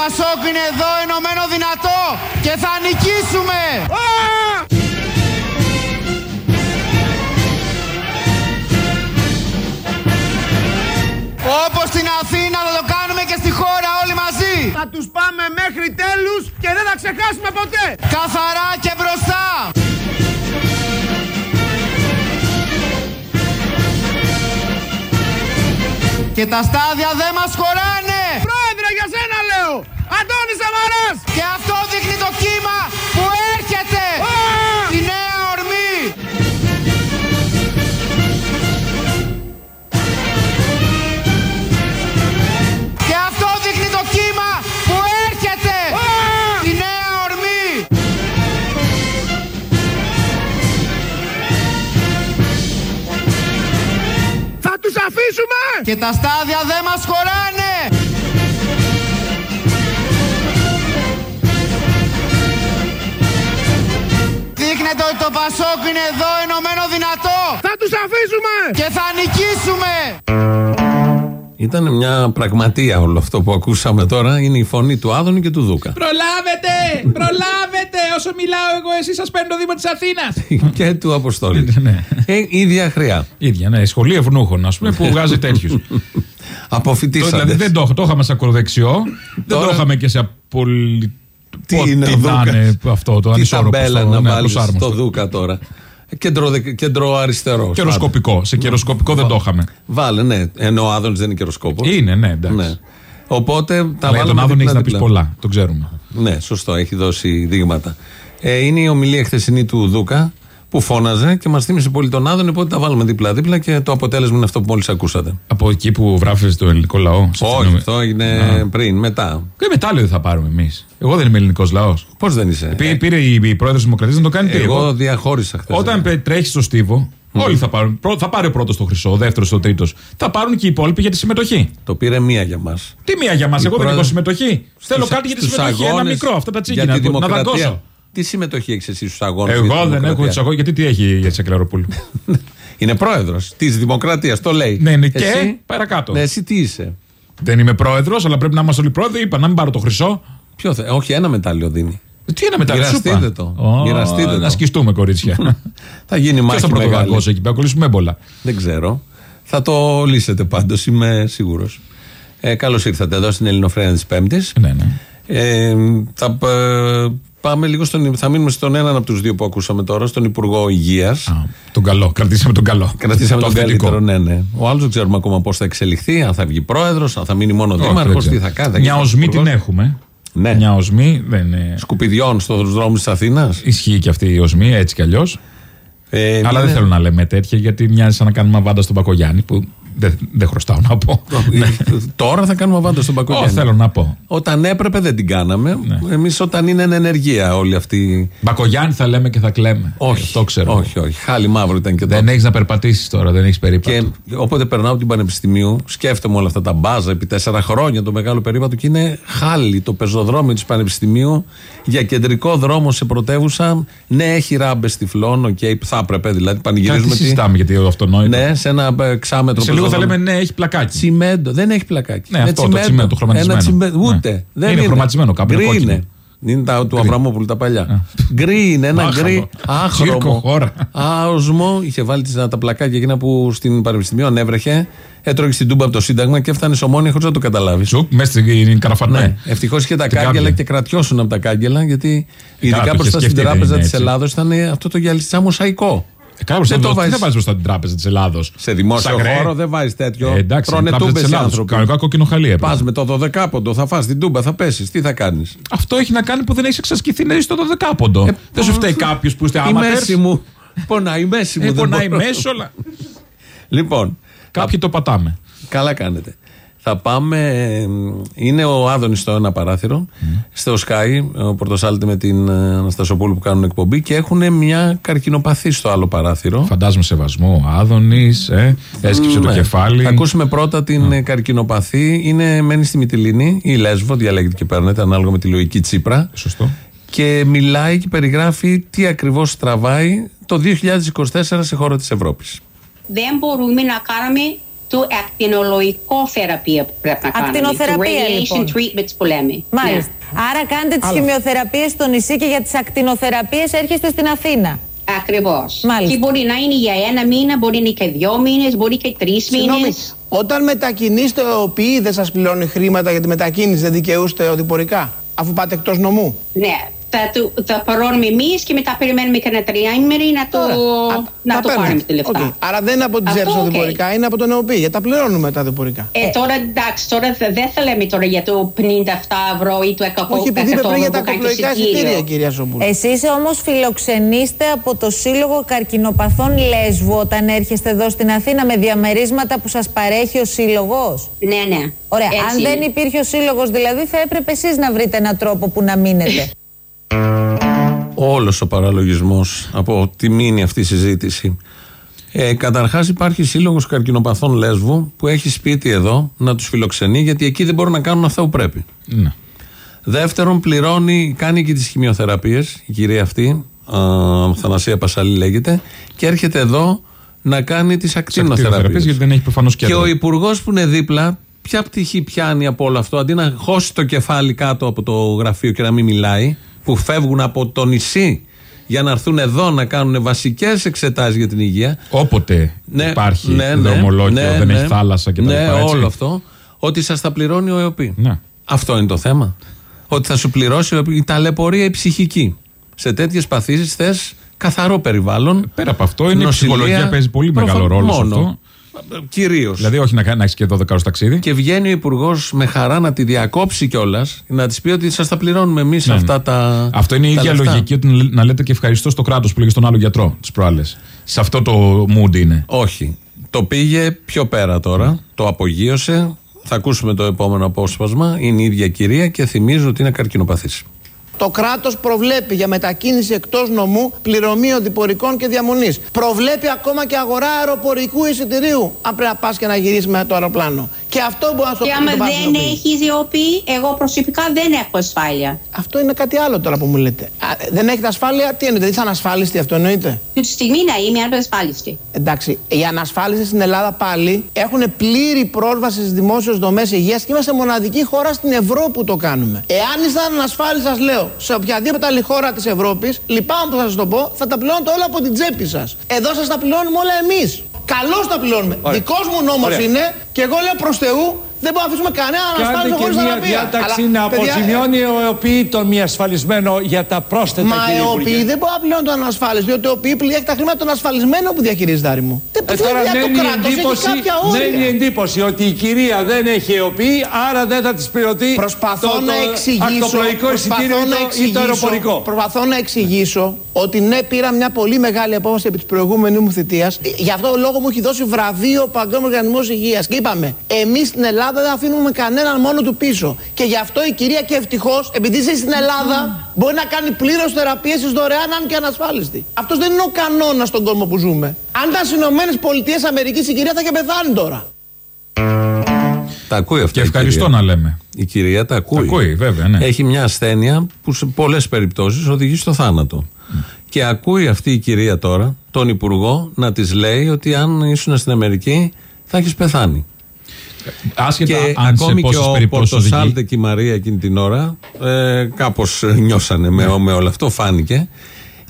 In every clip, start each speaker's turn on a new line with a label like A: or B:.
A: Πασόκ είναι εδώ ενωμένο δυνατό και θα νικήσουμε! Όπως στην Αθήνα θα το κάνουμε και στη χώρα όλοι μαζί!
B: Θα τους πάμε μέχρι τέλους και δεν θα ξεχάσουμε ποτέ.
A: Καθαρά και μπροστά! Και τα στάδια δεν μας χωράνε!
B: Αντώνης Σαμαράς.
A: Και αυτό δείχνει το κύμα που έρχεται! Η νέα ορμή! Και αυτό δείχνει το κύμα που έρχεται! Η νέα ορμή!
B: Θα τους αφήσουμε.
A: Και τα στάδια δεν μας χωράνε! Δείχνετε ότι το Πασόκ είναι εδώ ενωμένο δυνατό
B: Θα τους αφήσουμε.
A: και θα νικήσουμε!
C: Ήταν μια πραγματεία όλο αυτό που ακούσαμε τώρα. Είναι η φωνή του Άδωνη και του Δούκα.
D: Προλάβετε! Προλάβετε! Όσο μιλάω εγώ, εσείς σας παίρνω Δήμο της Αθήνας.
C: και του Αποστόλη.
D: Ναι.
C: ε, ίδια χρειά.
D: ίδια, ναι. Σχολείο ευνούχων, ας πούμε, που βγάζει τέτοιους.
C: Αποφυτίσατε.
D: δηλαδή δεν το, το είχαμε σε ακροδεξιό, δεν
C: Τώρα-
D: το είχαμε και σε απολυ...
C: Τι
D: Ό,τι
C: είναι ο
D: να
C: Δούκας.
D: είναι αυτό, το
C: Τι
D: ανισόρροπο.
C: ταμπέλα
D: στο-
C: να
D: ναι,
C: βάλεις
D: προσάρμοστο.
C: στο Δούκα τώρα. Κέντρο, δε- κέντρο αριστερό.
D: Καιροσκοπικό. Σε καιροσκοπικό δεν το είχαμε.
C: Βάλε, ναι. Ενώ ο Άδωνης δεν είναι καιροσκόπος.
D: Είναι, ναι, εντάξει.
C: Ναι. Οπότε τα
D: Αλλά για
C: βάλουμε
D: τον Άδωνη έχεις να πεις
C: δίπλα-δίπλα.
D: πολλά. Το ξέρουμε.
C: Ναι, σωστό, έχει δώσει δείγματα. Ε, είναι η ομιλία χθεσινή του Δούκα που φώναζε και μας θύμισε πολύ τον Άδωνη. Οπότε τα βάλουμε δίπλα-δίπλα και το αποτέλεσμα είναι αυτό που μόλις ακούσατε.
D: Από εκεί που βράφεσαι το ελληνικό λαό. σε
C: Όχι,
D: αστυνομία.
C: αυτό έγινε πριν, μετά.
D: Και μετάλλιο δεν θα πάρουμε εμείς. Εγώ δεν είμαι ελληνικός λαός.
C: Πώς δεν είσαι;
D: Πήρε, πήρε η, η πρόεδρος της Δημοκρατίας να το κάνει τι,
C: εγώ
D: εγώ.
C: διαχώρισα χθες.
D: Όταν τρέχει στο στίβο, όλοι θα πάρουν. Πρω- Θα πάρει ο πρώτος το χρυσό, ο δεύτερος το τρίτος. Θα πάρουν και οι υπόλοιποι για τη συμμετοχή.
C: Το πήρε μία για μας.
D: Τι μία για μας, εγώ δεν
C: πρόεδρος-
D: έχω συμμετοχή. Θέλω κάτι για τη συμμετοχή. Ένα μικρό, αυτά τα τσίγκινα.
C: Για τη
D: Να
C: δημοκρατία.
D: δαγκώσω.
C: Τι συμμετοχή έχεις εσύ στους αγώνες.
D: Εγώ δεν έχω τις αγώ, γιατί τι έχει για τη Σακλαροπούλου.
C: Είναι πρόεδρος της Δημοκρατίας, το λέει.
D: Ναι, ναι, και
C: Εσύ,
D: παρακάτω.
C: ναι, εσύ τι είσαι;
D: Δεν είμαι πρόεδρος, αλλά πρέπει να είμαστε όλοι πρόεδροι. Είπα να μην πάρω το χρυσό.
C: Ποιο θε, όχι, ένα μετάλλιο δίνει.
D: Τι είναι μετά,
C: Μοιραστείτε
D: σου είπα.
C: το.
D: Ω,
C: Μοιραστείτε το.
D: Να σκιστούμε, κορίτσια.
C: Θα γίνει
D: Ποιος
C: μάχη
D: θα
C: μεγάλη.
D: πρωτοδαγκώσει εκεί πέρα, κολλήσουμε έμπολα.
C: Δεν ξέρω. Θα το λύσετε πάντως, είμαι σίγουρος. Ε, Καλώς ήρθατε εδώ στην Ελληνοφρένα της Πέμπτης.
D: Ναι, ναι.
C: Ε, θα ε, πάμε λίγο στον. Θα μείνουμε στον έναν από τους δύο που ακούσαμε τώρα, στον Υπουργό Υγείας.
D: Α, τον καλό. Κρατήσαμε τον καλό.
C: Κρατήσαμε
D: Το
C: τον
D: αυθεντικό.
C: καλύτερο, ναι, ναι. Ο άλλος δεν ξέρουμε ακόμα πώς θα εξελιχθεί, αν θα βγει πρόεδρος, αν θα μείνει μόνο
D: Όχι,
C: δήμαρχος,
D: δεν
C: τι
D: ξέρω.
C: θα κάνει. θα
D: Μια
C: γίνει
D: οσμή την
C: υπουργός.
D: έχουμε.
C: Ναι.
D: Μια οσμή δεν είναι.
C: Σκουπιδιών στους δρόμους της Αθήνας.
D: Ισχύει και αυτή η οσμή, έτσι κι αλλιώς.
C: Ε,
D: Αλλά δεν θέλω να λέμε τέτοια, γιατί μοιάζει σαν να κάνουμε αβάντα στον Πακογιάννη, που δεν, δεν χρωστάω να πω.
C: Τώρα θα κάνουμε βάντα στον
D: Ω,
C: Μπακογιάννη.
D: θέλω να πω.
C: Όταν έπρεπε δεν την κάναμε.
D: Ναι.
C: Εμείς όταν είναι εν ενεργεία όλοι αυτοί.
D: Μπακογιάννη θα λέμε και θα κλαίμε.
C: Όχι,
D: Αυτό ξέρω.
C: όχι, όχι. Χάλι μαύρο ήταν και
D: Δεν
C: τότε.
D: έχεις να περπατήσεις τώρα, δεν έχεις περίπατο.
C: Και όποτε περνάω από την Πανεπιστημίου, σκέφτομαι όλα αυτά τα μπάζα επί τέσσερα χρόνια το μεγάλο περίπατο και είναι χάλι το πεζοδρόμιο της Πανεπιστημίου για κεντρικό δρόμο σε πρωτεύουσα. Ναι, έχει ράμπες τυφλών, οκ, θα έπρεπε δηλαδή.
D: Κάτι
C: Πανηγυρίζουμε. τι-
D: συζητάμε γιατί το αυτονόητο.
C: Ναι, σε ένα ε, ξάμετρο
D: Σε λίγο θα
C: πεζοδρόμιο.
D: λέμε ναι, έχει πλακάκι.
C: Τσιμέντο. Δεν έχει πλακάκι.
D: Ναι,
C: Με
D: αυτό το τσιμέντο, το χρωματισμένο.
C: Ένα τσιμέντο.
D: Ναι.
C: Ούτε. Δεν
D: Είναι χρωματισμένο κάπου, είναι
C: Γκρι
D: κόκκινο.
C: είναι. Είναι τα του Αβραμόπουλου τα παλιά. Γκρι είναι, ένα
D: Άχαλο.
C: γκρι
D: Τσίρκο
C: άχρωμο.
D: χώρα.
C: Άοσμο. Είχε βάλει τις- τα πλακάκια εκείνα που στην Πανεπιστημίου ανέβρεχε. Έτρωγε στην τούμπα από το Σύνταγμα και έφτανε στο Μόνι χωρί να το καταλάβεις.
D: Τσουκ, μέσα στην καραφανέ.
C: Ναι. Ευτυχώς είχε τα
D: Την
C: κάγκελα
D: κάγκελα.
C: και κρατιώσουν από τα κάγκελα γιατί ειδικά
D: το είχε
C: μπροστά στην
D: σκεφτεί, δεν
C: τράπεζα
D: είναι
C: της
D: έτσι.
C: Ελλάδος ήταν αυτό το γυαλιστά μοσαϊκό.
D: Ε, Κάπως
C: Δεν
D: δεν
C: το
D: το
C: βάζεις.
D: δεν βάζεις μπροστά την τράπεζα της Ελλάδος.
C: Σε δημόσιο χώρο δεν βάζεις τέτοιο.
D: Ε, εντάξει,
C: Τρώνε
D: είναι τράπεζα
C: τούμπες
D: της
C: οι
D: Ελλάδος.
C: άνθρωποι.
D: Κανονικά κόκκινο χαλί έπρεπε.
C: Πας με το 12ποντο, θα φας την τούμπα, θα πέσεις. Τι θα κάνεις;
D: Αυτό έχει να κάνει που δεν έχει εξασκηθεί να είσαι στο 12ποντο.
C: Ε,
D: δεν σου φταίει κάποιος που είστε
C: Η
D: άματερ.
C: μέση μου. Πονάει η μέση μου.
D: Ε,
C: δεν
D: πονάει
C: μπορώ.
D: μέσω, αλλά.
C: Λοιπόν,
D: Κάποιοι το πατάμε.
C: καλά κάνετε. Θα πάμε. ε, Είναι ο Άδωνης στο ένα παράθυρο. Στο Sky, ο Πορτοσάλτη με την ε, Αναστασοπούλου που κάνουν εκπομπή και έχουν μια καρκινοπαθή στο άλλο παράθυρο.
D: Φαντάζομαι σεβασμό. Άδωνης, ε, έσκυψε το
C: Ναι.
D: κεφάλι.
C: Θα ακούσουμε πρώτα την ε, καρκινοπαθή. Είναι, μένει στη Μυτιλίνη ή Λέσβο, διαλέγεται και παίρνεται ανάλογα με τη λογική Τσίπρα.
D: Σωστό.
C: Και μιλάει και περιγράφει τι ακριβώς τραβάει το 2024 σε χώρα της Ευρώπης.
E: δεν μπορούμε να κάνουμε του ακτινολογικό θεραπεία που πρέπει να κάνουμε.
F: Ακτινοθεραπεία,
E: Του radiation
F: λοιπόν.
E: treatments που λέμε.
F: Μάλιστα. Άρα κάνετε τις χημειοθεραπείες στο νησί και για τις ακτινοθεραπείες έρχεστε στην Αθήνα.
E: Ακριβώς.
F: Μάλιστα.
E: Και μπορεί να είναι για ένα μήνα, μπορεί να είναι και δύο μήνες, μπορεί και τρεις
B: Συγγνώμη,
E: μήνες.
B: όταν μετακινείστε ο ΟΠΗ δεν σας πληρώνει χρήματα για τη μετακίνηση, δεν δικαιούστε οδηπορικά, αφού πάτε εκτός νομού;
E: Ναι, θα, του, θα παρώνουμε εμείς και μετά περιμένουμε και ένα τριάμερη να το,
B: Α,
E: να
B: τα
E: το
B: παίρνετε.
E: πάρουμε τη λεφτά.
B: Οκ. Άρα δεν είναι από τις
E: Αυτό,
B: έψεις
E: οκ.
B: οδηπορικά, είναι από τον ΟΠΗ, γιατί τα πληρώνουμε τα οδηπορικά.
E: Ε, τώρα εντάξει, τώρα δε- δεν θα λέμε τώρα για το 57 ευρώ ή το 100
B: Όχι, επειδή είπε πριν για τα
E: που κάνει το
B: κοπλοϊκά
E: εισιτήριο.
B: εισιτήρια, κυρία Σομπούλου.
F: Εσείς όμως φιλοξενείστε από το Σύλλογο Καρκινοπαθών Λέσβου όταν έρχεστε εδώ στην Αθήνα με διαμερίσματα που σας παρέχει ο Σύλλογος;
E: Ναι, ναι.
F: Ωραία,
E: Έτσι
F: αν δεν
E: είναι.
F: υπήρχε ο Σύλλογος δηλαδή θα έπρεπε εσείς να βρείτε έναν τρόπο που να μείνετε.
C: Όλος ο παραλογισμός από τη μήνυ αυτή η συζήτηση. Ε, Καταρχάς, υπάρχει σύλλογος καρκινοπαθών Λέσβου που έχει σπίτι εδώ να τους φιλοξενεί γιατί εκεί δεν μπορούν να κάνουν αυτά που πρέπει.
D: Ναι.
C: Δεύτερον, πληρώνει, κάνει και τις χημειοθεραπείες, η κυρία αυτή, α, Θανασία Πασαλή λέγεται, και έρχεται εδώ να κάνει τις
D: ακτινοθεραπείες,
C: ακτινοθεραπείες.
D: γιατί δεν έχει προφανώς
C: Και
D: κέντρο.
C: ο υπουργός που είναι δίπλα, ποια πτυχή πιάνει από όλο αυτό, αντί να χώσει το κεφάλι κάτω από το γραφείο και να μην μιλάει, που φεύγουν από το νησί για να έρθουν εδώ να κάνουν βασικές εξετάσεις για την υγεία.
D: Όποτε
C: Ναι,
D: υπάρχει
C: ναι, ναι,
D: δρομολόγιο,
C: ναι,
D: δεν
C: ναι.
D: έχει θάλασσα κτλ.
C: Ναι,
D: έτσι.
C: όλο αυτό. Ότι σας τα πληρώνει ο ΕΟΠΗ.
D: Ναι.
C: Αυτό είναι το θέμα. Ότι θα σου πληρώσει ο ΕΟΠΗ. η ταλαιπωρία η ψυχική. Σε τέτοιες παθήσεις θες καθαρό περιβάλλον.
D: Πέρα από αυτό, είναι η
C: νοσηλεία,
D: ψυχολογία παίζει πολύ
C: προφα-
D: μεγάλο ρόλο σε
C: μόνο.
D: αυτό.
C: Κυρίως.
D: Δηλαδή, όχι να, να έχεις και 12 ώρες ταξίδι.
C: Και βγαίνει ο Υπουργός με χαρά να τη διακόψει κιόλας, να της πει ότι σας τα πληρώνουμε εμείς
D: Ναι.
C: αυτά τα.
D: Αυτό είναι η
C: τα
D: ίδια
C: λεφτά.
D: λογική ότι να- να λέτε και ευχαριστώ στο κράτος που λέγε στον άλλο γιατρό τις προάλλες. Σε αυτό το mood είναι.
C: Όχι. Το πήγε πιο πέρα τώρα. Το απογείωσε. Θα ακούσουμε το επόμενο απόσπασμα. Είναι η ίδια κυρία και θυμίζω ότι είναι καρκινοπαθής.
B: Το κράτος προβλέπει για μετακίνηση εκτός νομού πληρωμή οδηπορικών και διαμονής. Προβλέπει ακόμα και αγορά αεροπορικού εισιτηρίου, αν πρέπει να πας και να γυρίσεις με το αεροπλάνο. Και αυτό μπορεί να στο
E: Και
B: πει
E: άμα
B: το πάρει
E: δεν
B: στο παιδί.
E: έχει ΙΟΠΗ, εγώ προσωπικά δεν έχω ασφάλεια.
B: Αυτό είναι κάτι άλλο τώρα που μου λέτε. Α, δεν έχετε ασφάλεια, τι εννοείτε, είσαι ανασφάλιστη, αυτό εννοείται.
E: Τη στιγμή να είμαι ανασφάλιστη.
B: Εντάξει, οι ανασφάλιστες στην Ελλάδα πάλι έχουν πλήρη πρόσβαση στις δημόσιες δομές υγείας και είμαστε μοναδική χώρα στην Ευρώπη που το κάνουμε. Εάν ήσταν ανασφάλιστοι, σας λέω, σε οποιαδήποτε άλλη χώρα της Ευρώπης, λυπάμαι που θα σας το πω, θα τα πληρώνετε όλα από την τσέπη σας. Εδώ σας τα πληρώνουμε όλα εμείς. Καλώς τα πληρώνουμε. Δικός μου νόμος είναι και εγώ λέω προς Θεού δεν μπορούμε να αφήσουμε κανένα
G: Κάντε
B: ανασφάλιστο
G: και
B: χωρίς
G: μια
B: θεραπεία.
G: διάταξη
B: Αλλά,
G: να
B: παιδιά,
G: αποζημιώνει ο ΕΟΠΗ τον μη ασφαλισμένο για τα πρόσθετα
B: Μα
G: κύριε
B: ο
G: Υπουργέ.
B: ΟΠΗ δεν μπορεί να πληρώνει τον ανασφάλιστο, διότι ο ΟΠΗ έχει τα χρήματα των ασφαλισμένων που διαχειρίζεται Άρη μου. Δεν
G: Ε, τώρα
B: παιδιά, το
G: μένει η,
B: κράτος έχει
G: εντύπωση,
B: κάποια
G: μένει η
B: όρια.
G: εντύπωση ότι η κυρία δεν έχει ΕΟΠΗ, άρα δεν θα της πληρωθεί
B: Προσπαθώ
G: το,
B: να
G: το
B: εξηγήσω,
G: ακτοπλοϊκό εισιτήριο
B: προσπαθώ
G: ή
B: να
G: το- ή το
B: εξηγήσω,
G: αεροπορικό.
B: προσπαθώ να εξηγήσω ότι ναι, πήρα μια πολύ μεγάλη απόφαση επί της προηγούμενης μου θητείας. Γι' αυτό το λόγο μου έχει δώσει βραβείο ο Παγκόσμιο Οργανισμός Υγείας. Και είπαμε, εμείς στην Ελλάδα δεν αφήνουμε κανέναν μόνο του πίσω. Και γι' αυτό η κυρία και ευτυχώς, επειδή είσαι στην Ελλάδα, μπορεί να κάνει πλήρως θεραπείε δωρεάν, αν και ανασφάλιστη. Αυτός δεν είναι ο κανόνας στον κόσμο που ζούμε. Αν ήταν στις Ηνωμένες Πολιτείες Αμερικής η κυρία θα είχε πεθάνει τώρα.
C: Τα ακούει αυτό.
D: Και ευχαριστώ να λέμε.
C: Η κυρία τα ακούει.
D: Τα ακούει, βέβαια, ναι.
C: Έχει μια ασθένεια που σε πολλές περιπτώσεις οδηγεί στο θάνατο. Και ακούει αυτή η κυρία τώρα τον Υπουργό να της λέει ότι αν ήσουν στην Αμερική θα έχεις πεθάνει.
D: Άσχετα
C: και
D: αν σε
C: ακόμη και
D: πόσε
C: ο
D: περιπτώσεις
C: Πορτοσάλτε
D: οδηγεί.
C: και η Μαρία εκείνη την ώρα ε, κάπως νιώσανε με, με όλο αυτό, φάνηκε.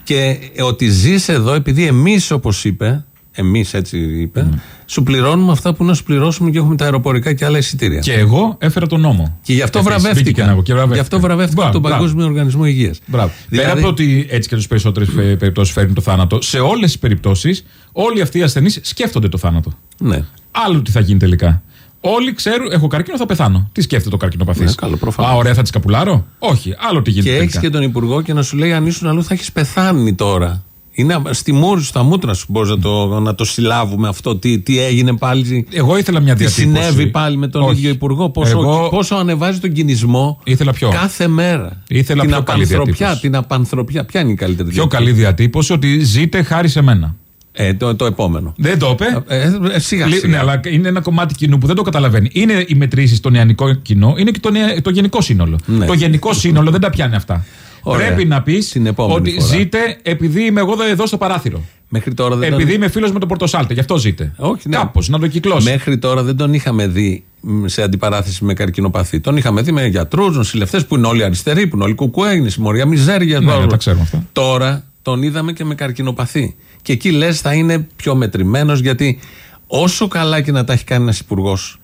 C: Και ε, ότι ζεις εδώ επειδή εμείς, όπως είπε, εμείς έτσι είπε, σου πληρώνουμε αυτά που να σου πληρώσουμε και έχουμε τα αεροπορικά και άλλα εισιτήρια.
D: Και εγώ έφερα τον νόμο.
C: Και γι' αυτό
D: Επίσης, μπήκε και
C: βραβεύτηκα.
D: εγώ και βραβεύτηκα.
C: Γι' αυτό βραβεύτηκα
D: Μπράβο,
C: τον
D: μπράβο.
C: Παγκόσμιο Οργανισμό Υγείας.
D: Μπράβο. Πέρα από το ότι έτσι και τι περισσότερες περιπτώσεις φέρνει το θάνατο, σε όλες τις περιπτώσεις όλοι αυτοί οι ασθενείς σκέφτονται το θάνατο.
C: Ναι.
D: Άλλο τι θα γίνει τελικά. Όλοι ξέρουν, έχω καρκίνο, θα πεθάνω. Τι σκέφτεται ο καρκινοπαθή.
C: Ναι, καλό, προφανώς.
D: Α, ωραία, θα της καπουλάρω; Όχι, άλλο τι γίνεται.
C: Και έχεις
D: τελικά.
C: και τον Υπουργό και να σου λέει: Αν ήσουν αλλού, θα έχεις πεθάνει τώρα. Είναι στη μούρη σου, στα μούτρα σου μπορείς να το, να το συλλάβουμε αυτό. Τι, τι έγινε πάλι;
D: Εγώ ήθελα μια
C: Τι
D: διατύπωση.
C: συνέβη πάλι με τον
D: Όχι.
C: ίδιο Υπουργό; Πόσο,
D: Εγώ
C: πόσο ανεβάζει τον κινησμό
D: Ήθελα πιο.
C: κάθε μέρα;
D: Ήθελα
C: την
D: πιο καλή
C: απανθρωπιά.
D: διατύπωση.
C: Την απανθρωπιά. Ποια είναι η καλύτερη
D: Πιο
C: διατύπωση;
D: καλή διατύπωση ότι ζείτε χάρη σε μένα.
C: Ε, το, το επόμενο.
D: Δεν το είπε;
C: Ε, ε, σιγά,
D: Λί-
C: σιγά.
D: Ναι, αλλά είναι ένα κομμάτι κοινού που δεν το καταλαβαίνει. Είναι οι μετρήσεις στο νεανικό κοινό, είναι και το, νεα- το γενικό σύνολο.
C: Ναι.
D: Το γενικό σύνολο δεν τα πιάνει αυτά.
C: Ωραία.
D: Πρέπει να πεις
C: Την επόμενη
D: ότι
C: φορά.
D: ζείτε επειδή είμαι εγώ εδώ στο παράθυρο.
C: Μέχρι τώρα δεν
D: Επειδή
C: τον...
D: είμαι φίλος με τον Πορτοσάλτε, γι' αυτό ζείτε.
C: Όχι, ναι.
D: Κάπως, να το κυκλώσει.
C: Μέχρι τώρα δεν τον είχαμε δει μ, σε αντιπαράθεση με καρκινοπαθή. Τον είχαμε δει με γιατρούς, νοσηλευτέ που είναι όλοι αριστεροί, που είναι όλοι κουκουέ, είναι συμμορία μιζέρια.
D: Ναι,
C: μπλα,
D: ναι,
C: μπλα.
D: τα ξέρουμε αυτά.
C: Τώρα τον είδαμε και με καρκινοπαθή. Και εκεί λες θα είναι πιο μετρημένος γιατί όσο καλά και να τα έχει κάνει ένας υπουργός,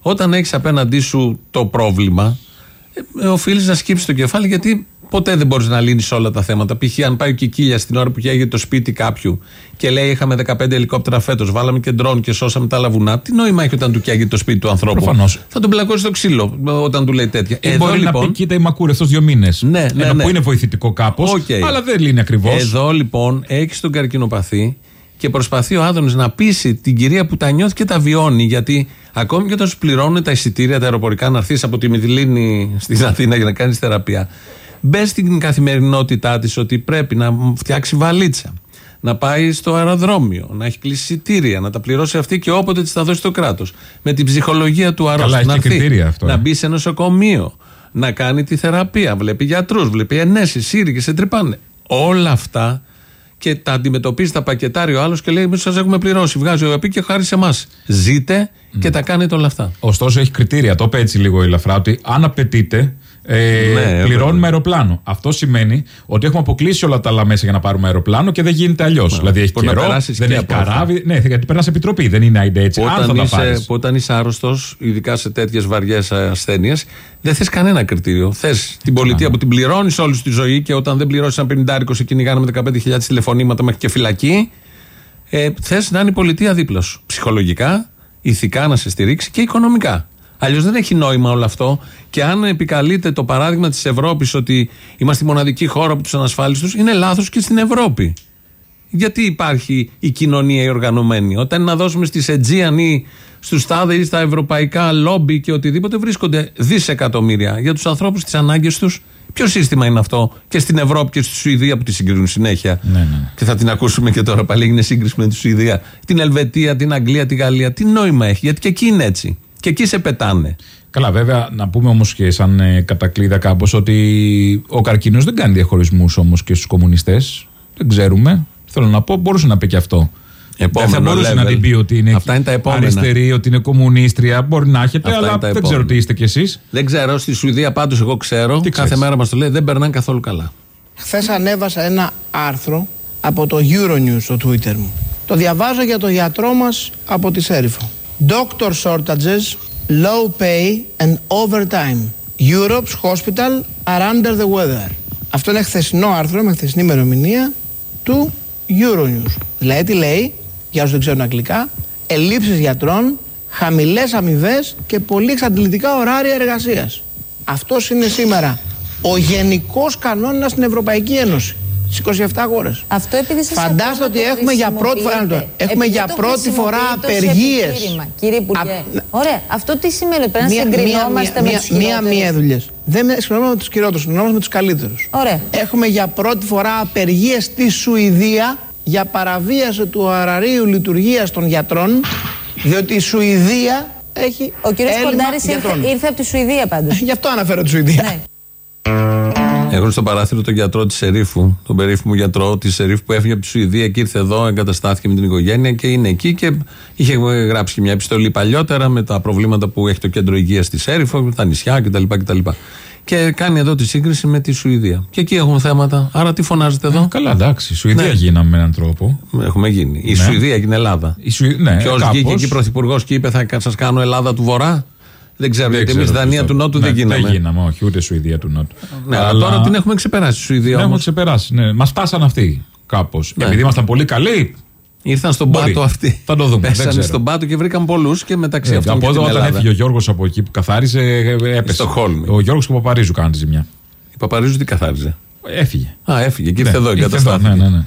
C: όταν έχεις απέναντί σου το πρόβλημα, ε, οφείλεις να σκύψεις το κεφάλι γιατί ποτέ δεν μπορείς να λύνεις όλα τα θέματα. Π.χ. αν πάει ο Κικίλιας την ώρα που καίγεται το σπίτι κάποιου και λέει: Είχαμε 15 ελικόπτερα φέτος, βάλαμε και ντρόν και σώσαμε τα άλλα βουνά. Τι νόημα έχει όταν του καίγεται το σπίτι του ανθρώπου;
D: Προφανώς.
C: Θα τον πλακώσει στο ξύλο ε, όταν του λέει τέτοια.
D: Ε, μπορεί να πει, κοίτα, είμαι ακούρευτος δύο μήνες.
C: Ναι, ναι,
D: Ένα
C: ναι.
D: που είναι βοηθητικό κάπως,
C: Οκ.
D: αλλά δεν λύνει ακριβώς.
C: Εδώ λοιπόν έχει τον καρκινοπαθή και προσπαθεί ο Άδωνης να πείσει την κυρία που τα νιώθει και τα βιώνει. Γιατί ακόμη και όταν σου πληρώνουν τα εισιτήρια, τα αεροπορικά, να έρθεις από τη Μυτιλίνη στην Αθήνα για να κάνεις θεραπεία, μπες στην καθημερινότητά της ότι πρέπει να φτιάξει βαλίτσα. Να πάει στο αεροδρόμιο, να έχει κλείσει εισιτήρια, να τα πληρώσει αυτή και όποτε της τα δώσει το κράτος. Με την ψυχολογία του αρρώστου.
D: έχει
C: να
D: και
C: έρθει,
D: κριτήρια αυτό,
C: Να
D: ε.
C: μπει σε νοσοκομείο, να κάνει τη θεραπεία. Βλέπει γιατρούς, βλέπει ενέσει, σύριγγε, σε τρυπάνε. Όλα αυτά και τα αντιμετωπίζει, τα πακετάρει ο άλλος και λέει: Εμείς σας έχουμε πληρώσει. Βγάζει ο ΕΠΗ και χάρης σε εμάς. Ζείτε και τα κάνετε όλα αυτά.
D: Ωστόσο, έχει κριτήρια. Το είπε έτσι λίγο ελαφρά ότι αν απαιτείται, ε,
C: Ναι, βέβαια.
D: πληρώνουμε αεροπλάνο. Αυτό σημαίνει ότι έχουμε αποκλείσει όλα τα άλλα μέσα για να πάρουμε αεροπλάνο και δεν γίνεται αλλιώς. Δηλαδή έχει
C: Μπορεί να
D: καιρό,
C: περάσεις
D: δεν
C: και
D: έχει
C: από αυτά.
D: καράβι. Ναι, γιατί περνάς επιτροπή, δεν είναι άιντε έτσι. αν θα
C: Όταν
D: τα
C: είσαι,
D: πάρεις.
C: που όταν είσαι άρρωστος, ειδικά σε τέτοιες βαριές ασθένειες, δεν θες κανένα κριτήριο. Θες την πολιτεία που την πληρώνεις όλη τη ζωή και όταν δεν πληρώσεις ένα πενιντάρικο σε κυνηγάνε με 15.000 τηλεφωνήματα μέχρι και φυλακή. Ε, θες να είναι η πολιτεία δίπλα σου. Ψυχολογικά, ηθικά να σε στηρίξει και οικονομικά. Αλλιώς δεν έχει νόημα όλο αυτό. Και αν επικαλείται το παράδειγμα της Ευρώπης ότι είμαστε η μοναδική χώρα από τους ανασφάλιστους, είναι λάθος και στην Ευρώπη. Γιατί υπάρχει η κοινωνία η οργανωμένη; Όταν είναι να δώσουμε στη Αιτζίαν ή στους τάδε ή στα ευρωπαϊκά λόμπι και οτιδήποτε βρίσκονται δισεκατομμύρια για τους ανθρώπους, τις ανάγκες τους. Ποιο σύστημα είναι αυτό και στην Ευρώπη και στη Σουηδία που τη συγκρίνουν συνέχεια;
D: Ναι, ναι.
C: Και θα την ακούσουμε και τώρα πάλι. Έγινε σύγκριση με τη Σουηδία. Την Ελβετία, την Αγγλία, τη Γαλλία. Τι νόημα έχει, γιατί και εκεί είναι έτσι. Και εκεί σε πετάνε.
D: Καλά, βέβαια, να πούμε όμως και σαν ε, κατακλείδα κάπως ότι ο καρκίνος δεν κάνει διαχωρισμούς όμως και στους κομμουνιστές. Δεν ξέρουμε. Θέλω να πω, μπορούσε να πει και αυτό.
C: Επόμενο
D: δεν θα μπορούσε
C: level.
D: να την πει ότι είναι,
C: Αυτά είναι τα επόμενα.
D: αριστερή, ότι είναι κομμουνίστρια. Μπορεί να έχετε,
C: Αυτά
D: αλλά
C: είναι τα
D: δεν
C: επόμενα.
D: ξέρω τι είστε κι εσείς.
C: Δεν ξέρω, στη Σουηδία πάντως εγώ ξέρω.
D: Τι
C: κάθε
D: ξέρεις;
C: μέρα μας το λέει, δεν περνάνε καθόλου καλά.
B: Χθες ανέβασα ένα άρθρο από το Euronews στο Twitter μου. Το διαβάζω για το γιατρό μας από τη Σέριφο. Doctor shortages, low pay and overtime. Europe's hospital are under the weather. Αυτό είναι χθεσινό άρθρο με χθεσινή ημερομηνία του Euronews. Δηλαδή τι λέει, για όσους δεν ξέρουν αγγλικά, ελλείψεις γιατρών, χαμηλές αμοιβές και πολύ εξαντλητικά ωράρια εργασίας. Αυτός είναι σήμερα ο γενικός κανόνας στην Ευρωπαϊκή Ένωση. Στι 27 χώρε.
F: Αυτό επειδή σας
B: Φαντάστε
F: ακούω να
B: ότι
F: το
B: έχουμε για πρώτη φορά.
F: χρησιμοποιείτε.
B: Έχουμε
F: Επειδή
B: για
F: το
B: πρώτη φορά
F: χρησιμοποιείτε ως
B: απεργίες.
F: επιχείρημα, Κύριε Υπουργέ. Ωραία. Αυτό τι σημαίνει, ότι πρέπει να
B: Μία,
F: συγκρινόμαστε με
B: μία,
F: τους
B: μία,
F: χειρότερους.
B: μία δουλειές. Δεν με συγκρινόμαστε με τους χειρότερους, συγκρινόμαστε με τους καλύτερους.
F: Ωραία.
B: Έχουμε για πρώτη φορά απεργίες στη Σουηδία για παραβίαση του αραρίου λειτουργίας των γιατρών, διότι η Σουηδία έχει.
F: Ο κύριος
B: έλλειμμα
F: Κοντάρης ήρθε,
B: γιατρών.
F: ήρθε από τη Σουηδία πάντως.
B: Γι' αυτό αναφέρω τη Σουηδία.
F: ναι.
C: Έχω στο παράθυρο τον γιατρό της Σερίφου, τον περίφημο γιατρό της Σερίφου που έφυγε από τη Σουηδία και ήρθε εδώ, εγκαταστάθηκε με την οικογένεια και είναι εκεί και είχε γράψει και μια επιστολή παλιότερα με τα προβλήματα που έχει το κέντρο υγείας στη Σέριφο, με τα νησιά κτλ. κτλ. Και κάνει εδώ τη σύγκριση με τη Σουηδία. Και εκεί έχουν θέματα. Άρα τι φωνάζετε εδώ;
D: Καλά, εντάξει. Σουηδία
C: Ναι.
D: γίναμε με έναν τρόπο.
C: Έχουμε γίνει. Η
D: Ναι.
C: Σουηδία έγινε Ελλάδα.
D: Η Σουη... Ναι,
C: Ποιο
D: κάπως.
C: βγήκε εκεί πρωθυπουργός και είπε θα σας κάνω Ελλάδα του Βορρά. Δεν ξέρω,
D: Δεν
C: γιατί
D: ξέρω
C: εμείς
D: τι
C: Δανία
D: θα-
C: του Νότου
D: ναι,
C: δεν γίναμε.
D: Δεν γίναμε, όχι, ούτε Σουηδία του Νότου.
C: Ναι, αλλά τώρα την έχουμε ξεπεράσει τη
D: Την
C: Σουηδία
D: έχουμε
C: όμως.
D: ξεπεράσει. Ναι. Μας φτάσαν αυτοί κάπως.
C: Ναι.
D: Επειδή ήμασταν πολύ καλοί.
C: Ήρθαν στον
D: Μπορεί.
C: πάτο αυτοί.
D: Θα το δούμε, δεν
C: Πέσανε
D: ξέρω.
C: στον πάτο και βρήκαν πολλούς και μεταξύ
D: Ε,
C: αυτών
D: από
C: και
D: εδώ,
C: την
D: όταν
C: Ελλάδα.
D: έφυγε ο Γιώργος από εκεί που καθάριζε, ε, έπεσε.
C: Στοκχόλμη.
D: Ο Γιώργος και ο Παπαρίζου κάνανε ζημιά.
C: Η Παπαρίζου τι καθάριζε;
D: Έφυγε.
C: Α, έφυγε και ήρθε
D: Ναι,
C: εδώ,
D: ήρθε
C: εγκαταστάθηκε.
D: εδώ, Ναι, ναι, ναι.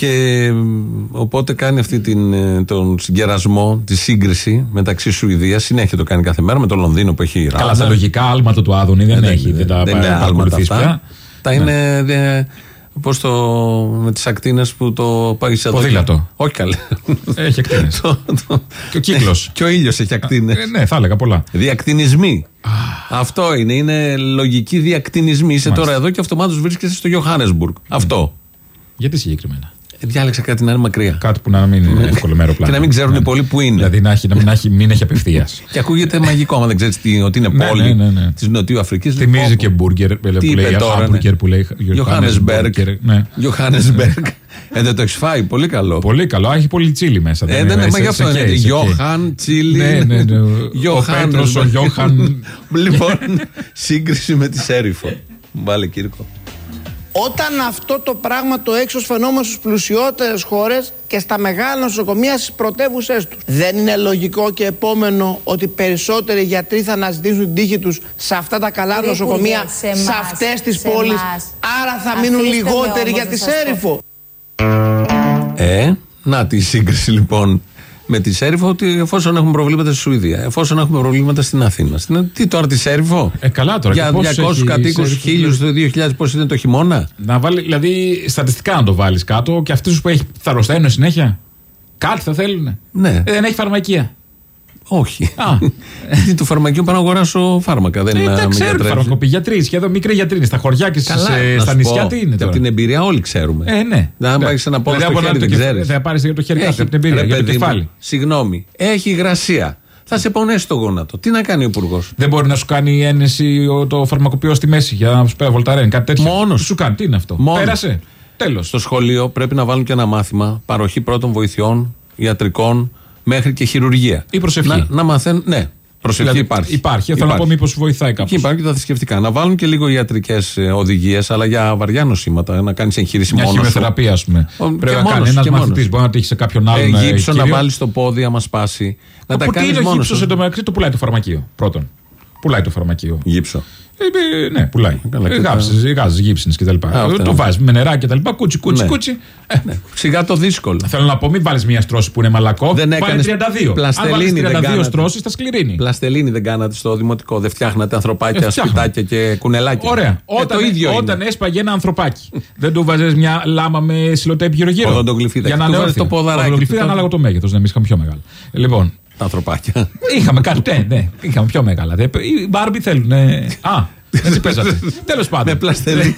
C: Και μ, οπότε κάνει αυτή την, ε, τον συγκερασμό, τη σύγκριση μεταξύ Σουηδία. Συνέχεια το κάνει κάθε μέρα με το Λονδίνο που έχει ράδα.
D: Καλά, τα λογικά άλματα του Άδωνη δεν,
C: Ε,
D: έχει. Δεν, τα
C: δεν είναι άλματα
D: παρακολουθείς
C: αυτά.
D: πια.
C: Τα είναι. Δε, Πώς το. με τις ακτίνες που το πάει εδώ.
D: Ποδήλατο.
C: Όχι καλέ.
D: Έχει ακτίνες.
C: Το- το-
D: και ο κύκλος.
C: Και ο ήλιος έχει ακτίνες.
D: ναι, θα έλεγα πολλά.
C: Διακτηνισμοί. Αυτό είναι. Είναι λογική διακτηνισμοί. Είσαι
D: Μάλιστα.
C: τώρα εδώ και αυτομάτως βρίσκεσαι στο Johannesburg. Αυτό.
D: Γιατί συγκεκριμένα.
C: Διάλεξα κάτι να είναι μακριά.
D: Κάτι που να μην είναι εύκολο μέρο
C: Και να μην ξέρουν οι πολλοί που είναι.
D: Δηλαδή να, έχει, να μην, έχει, μην έχει απευθείας.
C: Και ακούγεται μαγικό, άμα δεν ξέρεις ότι είναι
D: Ναι,
C: πόλη
D: ναι, ναι, ναι.
C: της Νοτιού Αφρικής.
D: Θυμίζει και μπουργκερ που
C: Τι είπε
D: λέει.
C: τώρα, ναι.
D: Χάμπουργκερ που λέει.
C: Johannesburg.
D: Ναι.
C: Johannesburg. Ε, δεν το έχεις φάει; Πολύ καλό.
D: Πολύ καλό. Α, Έχει πολύ τσίλι μέσα.
C: Ε,
D: είναι
C: δεν είναι,
D: μέσα,
C: μα γι' αυτό
D: σε
C: είναι.
D: καίεις, σε καίεις.
C: Γιώχαν, Τσίλι.
D: Ναι, ναι, ναι. Ο
C: Johannesburg.
D: Πέτρος, ο Γιώχαν.
C: Λοιπόν, σύγκριση με τη Σέριφο. Βάλε Κύρκο.
B: Όταν αυτό το πράγμα το έξω φαινόμενο στις πλουσιότερες χώρες και στα μεγάλα νοσοκομεία στις πρωτεύουσές τους. Δεν είναι λογικό και επόμενο ότι περισσότεροι γιατροί θα αναζητήσουν την τύχη τους σε αυτά τα καλά
F: Κύριε
B: νοσοκομεία,
F: Υπουργέ, σε
B: σε,
F: εμάς,
B: αυτές τις
F: σε
B: πόλεις.
F: εμάς.
B: Άρα θα μείνουν
F: Αφήστε με
B: λιγότεροι
F: όμως
B: για
F: να
B: τη
F: σας πω.
B: Σέριφο.
C: Ε, να τη σύγκριση λοιπόν με τη Σέριφο ότι εφόσον έχουμε προβλήματα στη Σουηδία, εφόσον έχουμε προβλήματα στην Αθήνα. Στην... Τι τώρα τη Σέριφο;
D: Ε, καλά τώρα.
C: Για
D: Και πόσους
C: 200
D: έχει η
C: κατοίκους,
D: Σέριφο,
C: 1000 το 2000, πώς είναι το χειμώνα;
D: Να βάλει, δηλαδή, στατιστικά να το βάλεις κάτω και αυτούς που έχει θα αρρωσταίνουν συνέχεια; Κάτι θα θέλουν.
C: Ναι.
D: δεν έχει φαρμακεία.
C: Όχι.
D: Α.
C: Γιατί του φαρμακείου πάω να αγοράσω φάρμακα. Δεν
D: Ε,
C: είναι να
D: δεν
C: με
D: ξέρουν
C: γιατρέψουν.
D: φαρμακοποιοί. Γιατροί, σχεδόν μικροί γιατροί είναι. Στα χωριά και στις,
C: Καλά,
D: ε,
C: να
D: στα
C: σου
D: νησιά
C: πω,
D: τι είναι
C: και
D: τώρα;
C: Από την εμπειρία όλοι ξέρουμε.
D: Ε, ναι.
C: Να
D: Ναι.
C: πάει σε ένα πόλο
D: Δηλαδή,
C: στο
D: από
C: χέρι,
D: το
C: δεν
D: κεφ-
C: ξέρεις.
D: Θα πάρεις για το χέρι κάτω από την εμπειρία, για το κεφάλι.
C: Συγγνώμη, έχει υγρασία. Θα σε πονέσει το γόνατο. Τι να κάνει ο υπουργός;
D: Δεν μπορεί να σου κάνει ένεση ο- το φαρμακοποιός στη μέση για να σου πει βολταρέν, κάτι τέτοιο.
C: Μόνος.
D: Τι Σου κάνει, τι είναι αυτό;
C: Μόνος.
D: Πέρασε. Τέλος.
C: Στο σχολείο πρέπει να βάλουν και ένα μάθημα παροχή πρώτων βοηθειών, ιατρικών, μέχρι και χειρουργία.
D: Ή προσευχή.
C: Να, να μαθαίνουν. Ναι, προσευχή
D: Δηλαδή,
C: υπάρχει.
D: Υπάρχει. Θέλω να πω μήπως βοηθάει κάπω.
C: Και υπάρχει και τα θρησκευτικά. Να βάλουν και λίγο ιατρικές οδηγίες, αλλά για βαριά νοσήματα. Να κάνεις εγχείρηση
D: Μια
C: μόνος. σου.
D: χημειοθεραπεία, ας πούμε.
C: Ο- και
D: Πρέπει να
C: μόνος,
D: κάνει ένα
C: και μόνος.
D: μαθητή. Μπορεί να τύχει σε κάποιον
C: Ε,
D: άλλον. ε,
C: γύψο να
D: κύριο.
C: βάλεις στο πόδι, άμα σπάσει. Να τα
D: Από τι
C: κάνεις
D: είναι ο
C: μόνος.
D: γύψος εντωμεταξύ το πουλάει το φαρμακείο. Πρώτον. Πουλάει το φαρμακείο.
C: Γύψο.
D: Ε, ε, ναι, πουλάει.
C: Καλά, και
D: Ε,
C: τα-
D: Γάψεις, γάζεις, γύψινε κτλ.
C: αυτά.
D: Το βάζεις με νερά κτλ. Κούτσι, κούτσι,
C: Ναι.
D: κούτσι. Ε,
C: Σιγά το δύσκολο.
D: Θέλω να πω, μην βάλεις μια στρώση που είναι μαλακό.
C: Δεν
D: Βάλε
C: έκανες
D: 32. Αν
C: πλαστελίνη,
D: βάλεις
C: δεν
D: 32
C: κάνατε.
D: στρώσεις, θα σκληρύνει.
C: Πλαστελίνη δεν κάνατε στο δημοτικό. Δεν φτιάχνατε ανθρωπάκια,
D: Ε, φτιάχνω.
C: σπιτάκια και κουνελάκια.
D: Ωραία.
C: Ε,
D: όταν,
C: το ίδιο
D: όταν
C: είναι.
D: έσπαγε ένα ανθρωπάκι, δεν του βάζες μια λάμα με σιλοτέπι γύρω-γύρω.
C: Οδοντογλυφίδα.
D: Για να
C: Του
D: είναι
C: βάζεις το
D: όρθιο.
C: ποδαράκι
D: Οδοντογλυφίδα
C: του, το-
D: ανάλογα το μέγεθος. Ναι, εμείς είχαμε πιο μεγάλο. Λοιπόν,
C: Τα ανθρωπάκια.
D: είχαμε κάτι. Ναι, ναι, είχαμε πιο μεγάλα. Δε- Οι Μπάρμπι θέλουν. Α, έτσι παίζατε. Τέλος πάντων.
C: Με πλαστελίνη.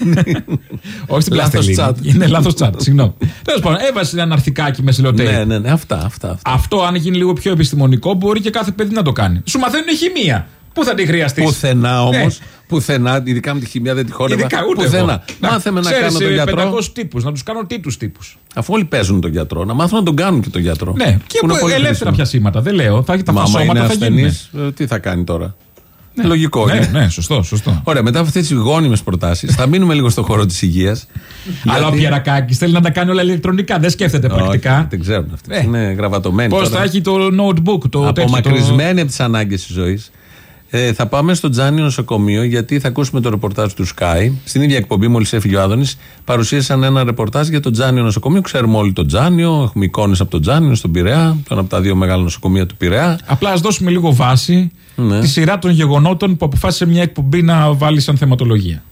D: Όχι στην
C: Λάθος
D: πλαστελίνη.
C: τσάτ.
D: Είναι λάθος τσάτ. Συγγνώμη. Τέλος πάντων, έβασε ένα αρθικάκι με σιλοτέπι.
C: ναι, ναι, ναι. Αυτά, αυτά. αυτά.
D: Αυτό, αν γίνει λίγο πιο επιστημονικό, μπορεί και κάθε παιδί να το κάνει. Σου μαθαίνουν χημεία. Πού θα τη χρειαστείς;
C: Πουθενά όμως.
D: Ναι.
C: Πουθενά, ειδικά με τη χημεία δεν τη χόρευα.
D: Ειδικά ούτε
C: Πουθενά.
D: εγώ. Να,
C: Μάθε με να
D: ξέρεις,
C: κάνω τον
D: ε,
C: γιατρό.
D: 500 τύπους, να τους κάνω τι του τύπους.
C: Αφού όλοι παίζουν τον γιατρό, να μάθουν να τον κάνουν και τον γιατρό.
D: Ναι, και
C: Που είναι
D: που-
C: πολύ
D: ελεύθερα
C: χρήσιμο.
D: πιασήματα. Δεν λέω. Θα, τα
C: Μα άμα είναι
D: φασώματα θα γίνουν.
C: ασθενή, τι θα κάνει τώρα; Λογικό
D: Ναι,
C: είναι.
D: ναι, σωστό, σωστό.
C: Ωραία, μετά από αυτές τις γόνιμες προτάσεις, θα μείνουμε λίγο στον χώρο της υγείας.
D: Αλλά ο Πιερακάκη θέλει να τα κάνει όλα ηλεκτρονικά. Δεν σκέφτεται πρακτικά.
C: δεν ξέρουν αυτοί.
D: Ε.
C: Είναι γραβατωμένοι.
D: Πώς
C: τώρα.
D: θα έχει το notebook, το τέτοιο.
C: απομακρυσμένοι από τις ανάγκες της ζωής. Ε, θα πάμε στο Τζάνι νοσοκομείο γιατί θα ακούσουμε το ρεπορτάζ του Sky. Στην ίδια εκπομπή, μόλις έφυγε ο Άδωνης, παρουσίασαν ένα ρεπορτάζ για το Τζάνιο νοσοκομείο. Ξέρουμε όλοι το Τζάνιο, έχουμε εικόνες από το Τζάνιο στον Πειραιά, το ένα από τα δύο μεγάλα νοσοκομεία του Πειραιά.
D: Απλά ας δώσουμε λίγο βάση
C: Ναι.
D: τη σειρά των γεγονότων που αποφάσισε μια εκπομπή να βάλει σαν θεματολογία.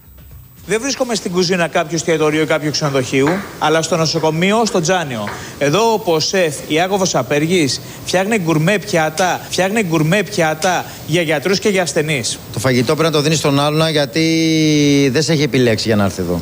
H: Δεν βρίσκομαι στην κουζίνα κάποιου εστιατορίου ή κάποιου ξενοδοχείου, αλλά στο νοσοκομείο, στο Τζάνιο. Εδώ ο Ποσέφ, η Άγωβο Απέργης, φτιάχνει γκουρμέ πιάτα, φτιάχνει γκουρμέ πιάτα για γιατρούς και για ασθενείς.
I: Το φαγητό πρέπει να το δίνεις στον άλλον γιατί δεν σε έχει επιλέξει για να έρθει εδώ.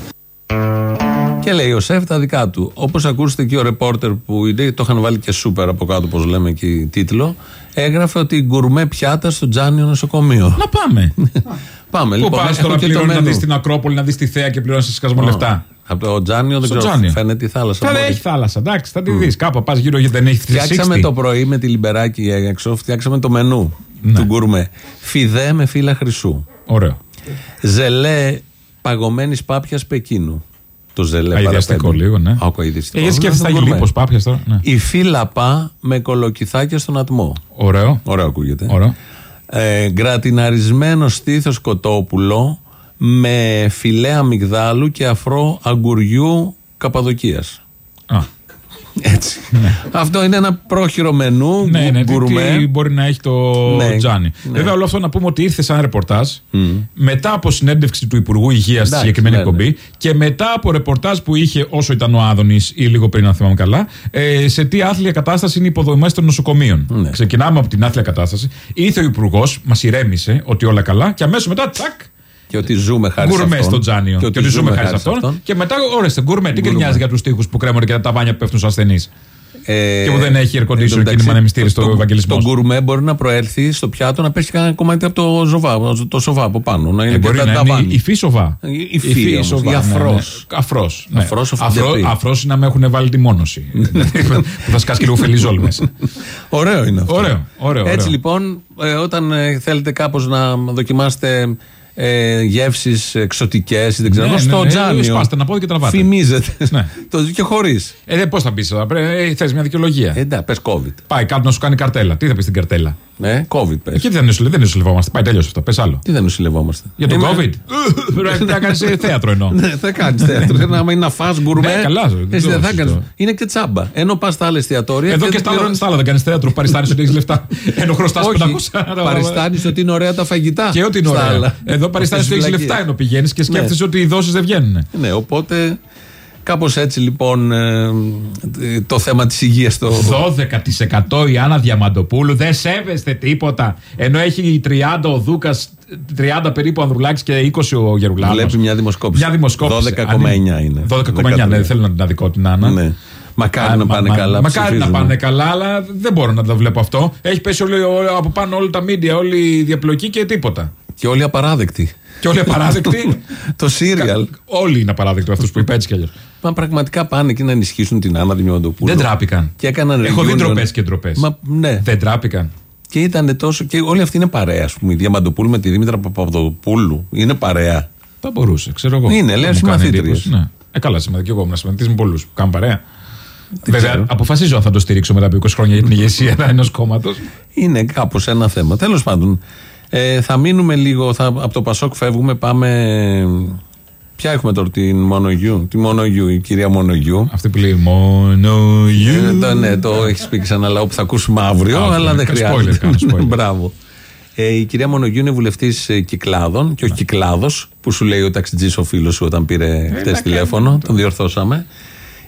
C: Και λέει ο Σεφ τα δικά του. Όπως ακούσετε και ο ρεπόρτερ που είναι, το είχαν βάλει και σούπερ από κάτω, όπως λέμε εκεί τίτλο, έγραφε ότι γκουρμέ πιάτα στο Τζάνιο νοσοκομείο.
D: Να πάμε.
C: Πάμε
D: Πού
C: λοιπόν.
D: πας
C: έχω
D: τώρα
C: και το
D: πληρώνεις να
C: μενού.
D: δεις την Ακρόπολη, να δεις τη θέα και πληρώνεις σε σκασμό λεφτά.
C: Από το Τζάνιο δεν
D: Στο
C: ξέρω.
D: Τζάνιο.
C: Φαίνεται η θάλασσα.
D: Θα
C: μπορεί.
D: έχει θάλασσα, εντάξει, θα τη δεις. Κάπου πας γύρω γιατί δεν έχεις 360.
C: Φτιάξαμε το πρωί με τη λιμπεράκι έξω, φτιάξαμε το μενού
D: Ναι.
C: του γκουρμέ. Φιδέ με φύλλα χρυσού.
D: Ωραίο.
C: Ζελέ παγωμένης πάπιας Πεκίνου. Το ζελέ
D: Αειδιαστικό
C: παραπέμπει.
D: λίγο, ναι.
C: Άκου αειδιαστικό.
D: Ε, γιατί
C: Είναι
D: σκέφτεσαι θα
C: αυτό
D: γίνει
C: γκουρμέ.
D: λίπος πάπιας τώρα. Ναι.
C: Η φύλλα πά με κολοκυθάκια στον ατμό.
D: Ωραίο.
C: Ωραίο ακούγεται.
D: Ωραίο.
C: Ε, γκρατιναρισμένο στήθος κοτόπουλο με φιλέ αμυγδάλου και αφρό αγκουριού Καπαδοκίας.
D: Α,
C: Έτσι. Αυτό είναι ένα πρόχειρο μενού,
D: ναι, ναι, τι,
C: γκουρμέ.
D: τι μπορεί να έχει το
C: Ναι,
D: Τζάνι.
C: ναι.
D: Βέβαια, όλο αυτό να πούμε ότι ήρθε σαν ρεπορτάζ μετά από συνέντευξη του Υπουργού Υγείας στη
C: Εντάξει,
D: συγκεκριμένη
C: ναι,
D: εκπομπή
C: ναι.
D: και μετά από ρεπορτάζ που είχε όσο ήταν ο Άδωνης ή λίγο πριν, αν θυμάμαι καλά, ε, σε τι άθλια κατάσταση είναι οι υποδομέ των νοσοκομείων.
C: Ναι.
D: Ξεκινάμε από την άθλια κατάσταση. Ήρθε ο Υπουργός, μας ηρέμησε ότι όλα καλά και αμέσως μετά, τσακ,
C: Και ότι ζούμε χάρη σε
D: Γκουρμές
C: αυτόν.
D: στο Τζάνιο. Και ότι, ζούμε χάρη σε αυτόν. Και μετά, ορίστε, γκουρμέ. Τι
C: Γκουρμέ.
D: νοιάζει για τους τείχου που κρέμονται και τα ταβάνια που πέφτουν στου ασθενείς;
C: Ε,
D: Και που δεν έχει air conditioner
C: εν τω
D: και είναι
C: μεταξύ,
D: μανεμιστήρι στο
C: το-
D: Ευαγγελισμό.
C: Το γκουρμέ μπορεί να προέλθει στο πιάτο να πέσει κανένα κομμάτι από το ζοβά, το σοβά από πάνω. Να είναι
D: Ε,
C: και
D: μπορεί
C: τα
D: να είναι
C: ταβάνι.
D: η υφή σοβά.
C: Η υφή όμως, η αφρός.
D: Αφρός.
C: Αφρός ο Φοντεπή.
D: Αφρός είναι να με έχουν βάλει τη μόνωση. που θα σκάσει και λίγο φελιζόλ μέσα.
C: Ωραίο είναι αυτό.
D: Ωραίο, ωραίο,
C: Έτσι
D: ωραίο.
C: λοιπόν, ε, όταν ε, θέλετε κάπως να δοκιμάσετε ε, γεύσεις εξωτικές ή δεν ξέρω,
D: Ναι,
C: στο
D: ναι, ναι,
C: τζάνιο.
D: σπάστε να πω και τραβάτε.
C: Φημίζεται.
D: Ναι.
C: το, και χωρίς.
D: Ε, δε, πώς θα μπει εδώ, ε, θες μια δικαιολογία.
C: Εντάξει, πες COVID.
D: Πάει κάτω να σου κάνει καρτέλα. Τι θα πεις στην καρτέλα;
C: Ναι, COVID πες.
D: Εκεί δεν νοσηλευόμαστε. Δεν νοσηλευόμαστε. Πάει τελείω αυτό. Πες άλλο.
C: Τι δεν νοσηλευόμαστε;
D: Για τον
C: Είμαι-
D: COVID. Πρέπει να κάνεις θέατρο εννοώ.
C: Ναι, θα κάνεις θέατρο. Να είναι να φας γκουρμέ.
D: Ναι, καλά, δεν
C: Εσύ
D: το
C: δεν θα
D: συζητώ.
C: κάνεις. Είναι και τσάμπα. Ενώ πας στα άλλα εστιατόρια.
D: Εδώ και
C: δεν
D: στα άλλα-
C: πληρώνεις-
D: στα άλλα δεν κάνεις θέατρο. Παριστάνεις ότι έχεις λεφτά. Ενώ χρωστάς 500.
C: Παριστάνεις ότι είναι ωραία τα φαγητά.
D: Και ό,τι είναι
C: στα
D: ωραία.
C: άλλα.
D: Εδώ παριστάνεις ότι
C: Στις
D: έχεις
C: φυλακίες.
D: λεφτά ενώ πηγαίνεις και σκέφτεσαι ότι οι δόσεις δεν βγαίνουν.
C: Ναι, οπότε κάπως έτσι λοιπόν ε, το θέμα της υγείας το.
D: 12% η Άννα Διαμαντοπούλου δεν σέβεστε τίποτα. Ενώ έχει 30 ο Δούκας, 30 περίπου ο Ανδρουλάκης και 20 ο Γερουλάνο.
C: Βλέπει μια δημοσκόπηση.
D: Μια δημοσκόπηση.
C: 12,9
D: Αν
C: είναι.
D: 12,9, ναι, δεν θέλω να την αδικό την Άννα.
C: Ναι. Μακάρι
D: Α,
C: να
D: μα-
C: πάνε
D: μα-
C: καλά.
D: Μακάρι να
C: ψηφίζουν.
D: πάνε καλά, αλλά δεν μπορώ να το βλέπω αυτό. Έχει πέσει όλη- ό- από πάνω όλα τα μίντια, όλη η διαπλοκή και τίποτα.
C: Και όλοι απαράδεκτοι.
D: Και όλοι απαράδεκτοι.
C: το σύριαλ.
D: όλοι είναι απαράδεκτοι αυτούς που είπε έτσι κι αλλιώς.
C: Μα πραγματικά πάνε εκεί να ενισχύσουν την Άννα Δημιοντοπούλου.
D: Δεν τράπηκαν.
C: Και έκαναν
D: Έχω δει
C: reunion.
D: ντροπές και ντροπές.
C: Μα ναι.
D: Δεν τράπηκαν.
C: Και ήταν τόσο. Και όλοι αυτοί είναι παρέα, ας πούμε. Η Διαμαντοπούλου με τη Δήμητρα Παπαδοπούλου. Είναι παρέα.
D: Θα μπορούσε, ξέρω εγώ.
C: Είναι, λέω,
D: Δεν μου κάνει
C: συμμαθήτριες.
D: εντύπωση, Ναι. Ε, καλά, σημαντικό και εγώ ήμουν συμμαθητή με πολλούς που κάνουν παρέα. Βέβαια,
C: ξέρω.
D: αποφασίζω αν θα το στηρίξω μετά από 20 χρόνια για την ηγεσία ενός κόμματος.
C: Είναι κάπως ένα θέμα. Τέλος πάντων, ε, θα μείνουμε λίγο. Θα, από το Πασόκ φεύγουμε, πάμε. Ποια έχουμε τώρα, την Μονογιού; Τη Μονογιού, η κυρία Μονογιού.
D: Αυτή που λέει Μόνο
C: Ε,
D: you.
C: το, ναι, το έχεις πει ξανά λαό που θα ακούσουμε αύριο,
D: Αύριο,
C: αλλά
D: ναι,
C: δεν
D: κάνω spoiler,
C: χρειάζεται.
D: κάνω spoiler.
C: Μπράβο. Ε, η κυρία Μονογιού είναι βουλευτής κυκλάδων και όχι κυκλάδος, που σου λέει ο ταξιτζής ο φίλος σου όταν πήρε χτες τηλέφωνο. Τον διορθώσαμε.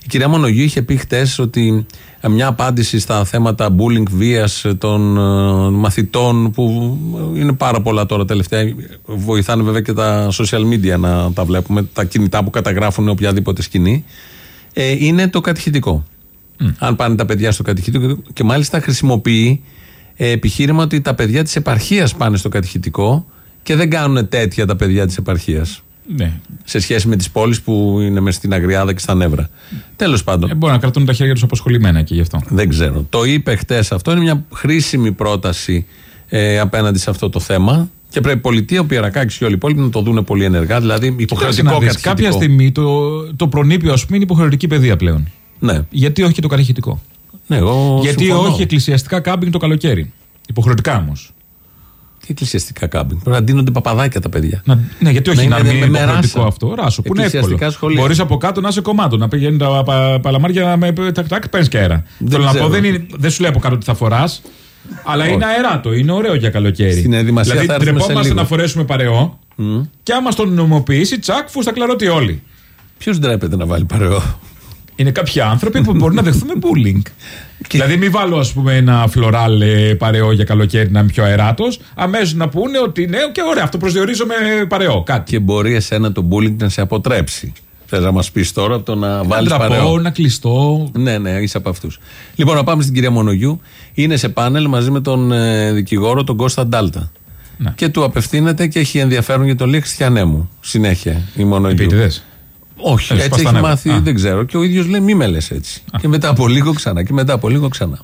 C: Η κυρία Μονογιού είχε πει χτες ότι ε, μια απάντηση στα θέματα bullying βίας των ε, μαθητών, που είναι πάρα πολλά τώρα τελευταία. Βοηθάνε βέβαια και τα social media να τα βλέπουμε, τα κινητά που καταγράφουν οποιαδήποτε σκηνή. Ε, είναι το κατηχητικό. Αν πάνε τα παιδιά στο κατηχητικό και μάλιστα χρησιμοποιεί ε, επιχείρημα ότι τα παιδιά της επαρχίας πάνε στο κατηχητικό και δεν κάνουν τέτοια τα παιδιά της επαρχίας
D: Ναι.
C: σε σχέση με τις πόλεις που είναι μέσα στην Αγριάδα και στα Νεύρα. Τέλος πάντων.
D: Ε, μπορεί να κρατούν τα χέρια τους αποσχολημένα και γι' αυτό.
C: Δεν ξέρω. Το είπε χτες αυτό. Είναι μια χρήσιμη πρόταση ε, απέναντι σε αυτό το θέμα. Και πρέπει η πολιτεία, ο Πιερακάκη και όλοι οι υπόλοιποι να το δουν πολύ ενεργά. Δηλαδή
D: Κοίταξε
C: υποχρεωτικό
D: να δεις,
C: κατηχητικό.
D: κάποια στιγμή το, το προνήπιο, ας πούμε, είναι υποχρεωτική παιδεία πλέον.
C: Ναι,
D: Γιατί όχι και το κατηχητικό;
C: ναι εγώ
D: Γιατί
C: συμφωνώ.
D: όχι εκκλησιαστικά κάμπινγκ το καλοκαίρι. Υποχρεωτικά όμως.
C: Τι εκκλησιαστικά κάμπινγκ. Πρέπει να ντύνονται παπαδάκια τα παιδιά.
D: Να, ναι, γιατί όχι
C: Να
D: να,
C: είναι
D: μην
C: με-
D: είναι
C: με
D: υποχρεωτικό
C: ράσα.
D: αυτό. Ράσο, που είναι
C: Εκκλησιαστικά
D: εύκολο.
C: σχολεία.
D: Μπορείς από κάτω να είσαι κομμάτο, να πηγαίνει τα πα, παλαμάρια με τακ τακ, παίρνεις και αέρα.
C: Δεν
D: Θέλω να
C: ξέρω.
D: πω, δεν, είναι, δεν σου λέει από κάτω τι θα φοράς, αλλά είναι αεράτο, είναι ωραίο για καλοκαίρι.
C: Στην ετοιμασία
D: δηλαδή
C: θα έρθουμε σε
D: τρεπόμαστε
C: λίγο.
D: να φορέσουμε παρεό και άμα στον νομοποιήσει, τσακ, φούστα κλαρότι όλοι.
C: Ποιος ντρέπεται να βάλει παρεό;
D: Είναι κάποιοι άνθρωποι που μπορούν να δεχθούμε bullying. δηλαδή, μην βάλω, ας πούμε, ένα φλωράλ ε, παρεό για καλοκαίρι να είμαι πιο αεράτος. Αμέσως να πούνε ότι ναι, και ωραία, αυτό προσδιορίζω με παρεό. Κάτι.
C: Και μπορεί εσένα το bullying να σε αποτρέψει. Θες να μας πεις τώρα από το να
D: Να
C: βάλεις
D: ντραπώ,
C: παρεό;
D: να κλειστώ.
C: Ναι, ναι, είσαι από αυτούς. Λοιπόν, να πάμε στην κυρία Μονογιού. Είναι σε πάνελ μαζί με τον ε, δικηγόρο, τον Κώστα Ντάλτα.
D: Ναι.
C: Και του απευθύνεται και έχει ενδιαφέρον για τον Λί Χριστιανέ μου. Συνέχεια η Μονογιού.
D: Επίτηδες.
C: Όχι,
D: Ε,
C: έτσι
D: σπάς τα
C: έχει
D: νεύρα.
C: μάθει,
D: Α.
C: δεν ξέρω. Και ο ίδιο λέει: Μη με λε έτσι. Και μετά από λίγο ξανά. Και μετά από λίγο ξανά.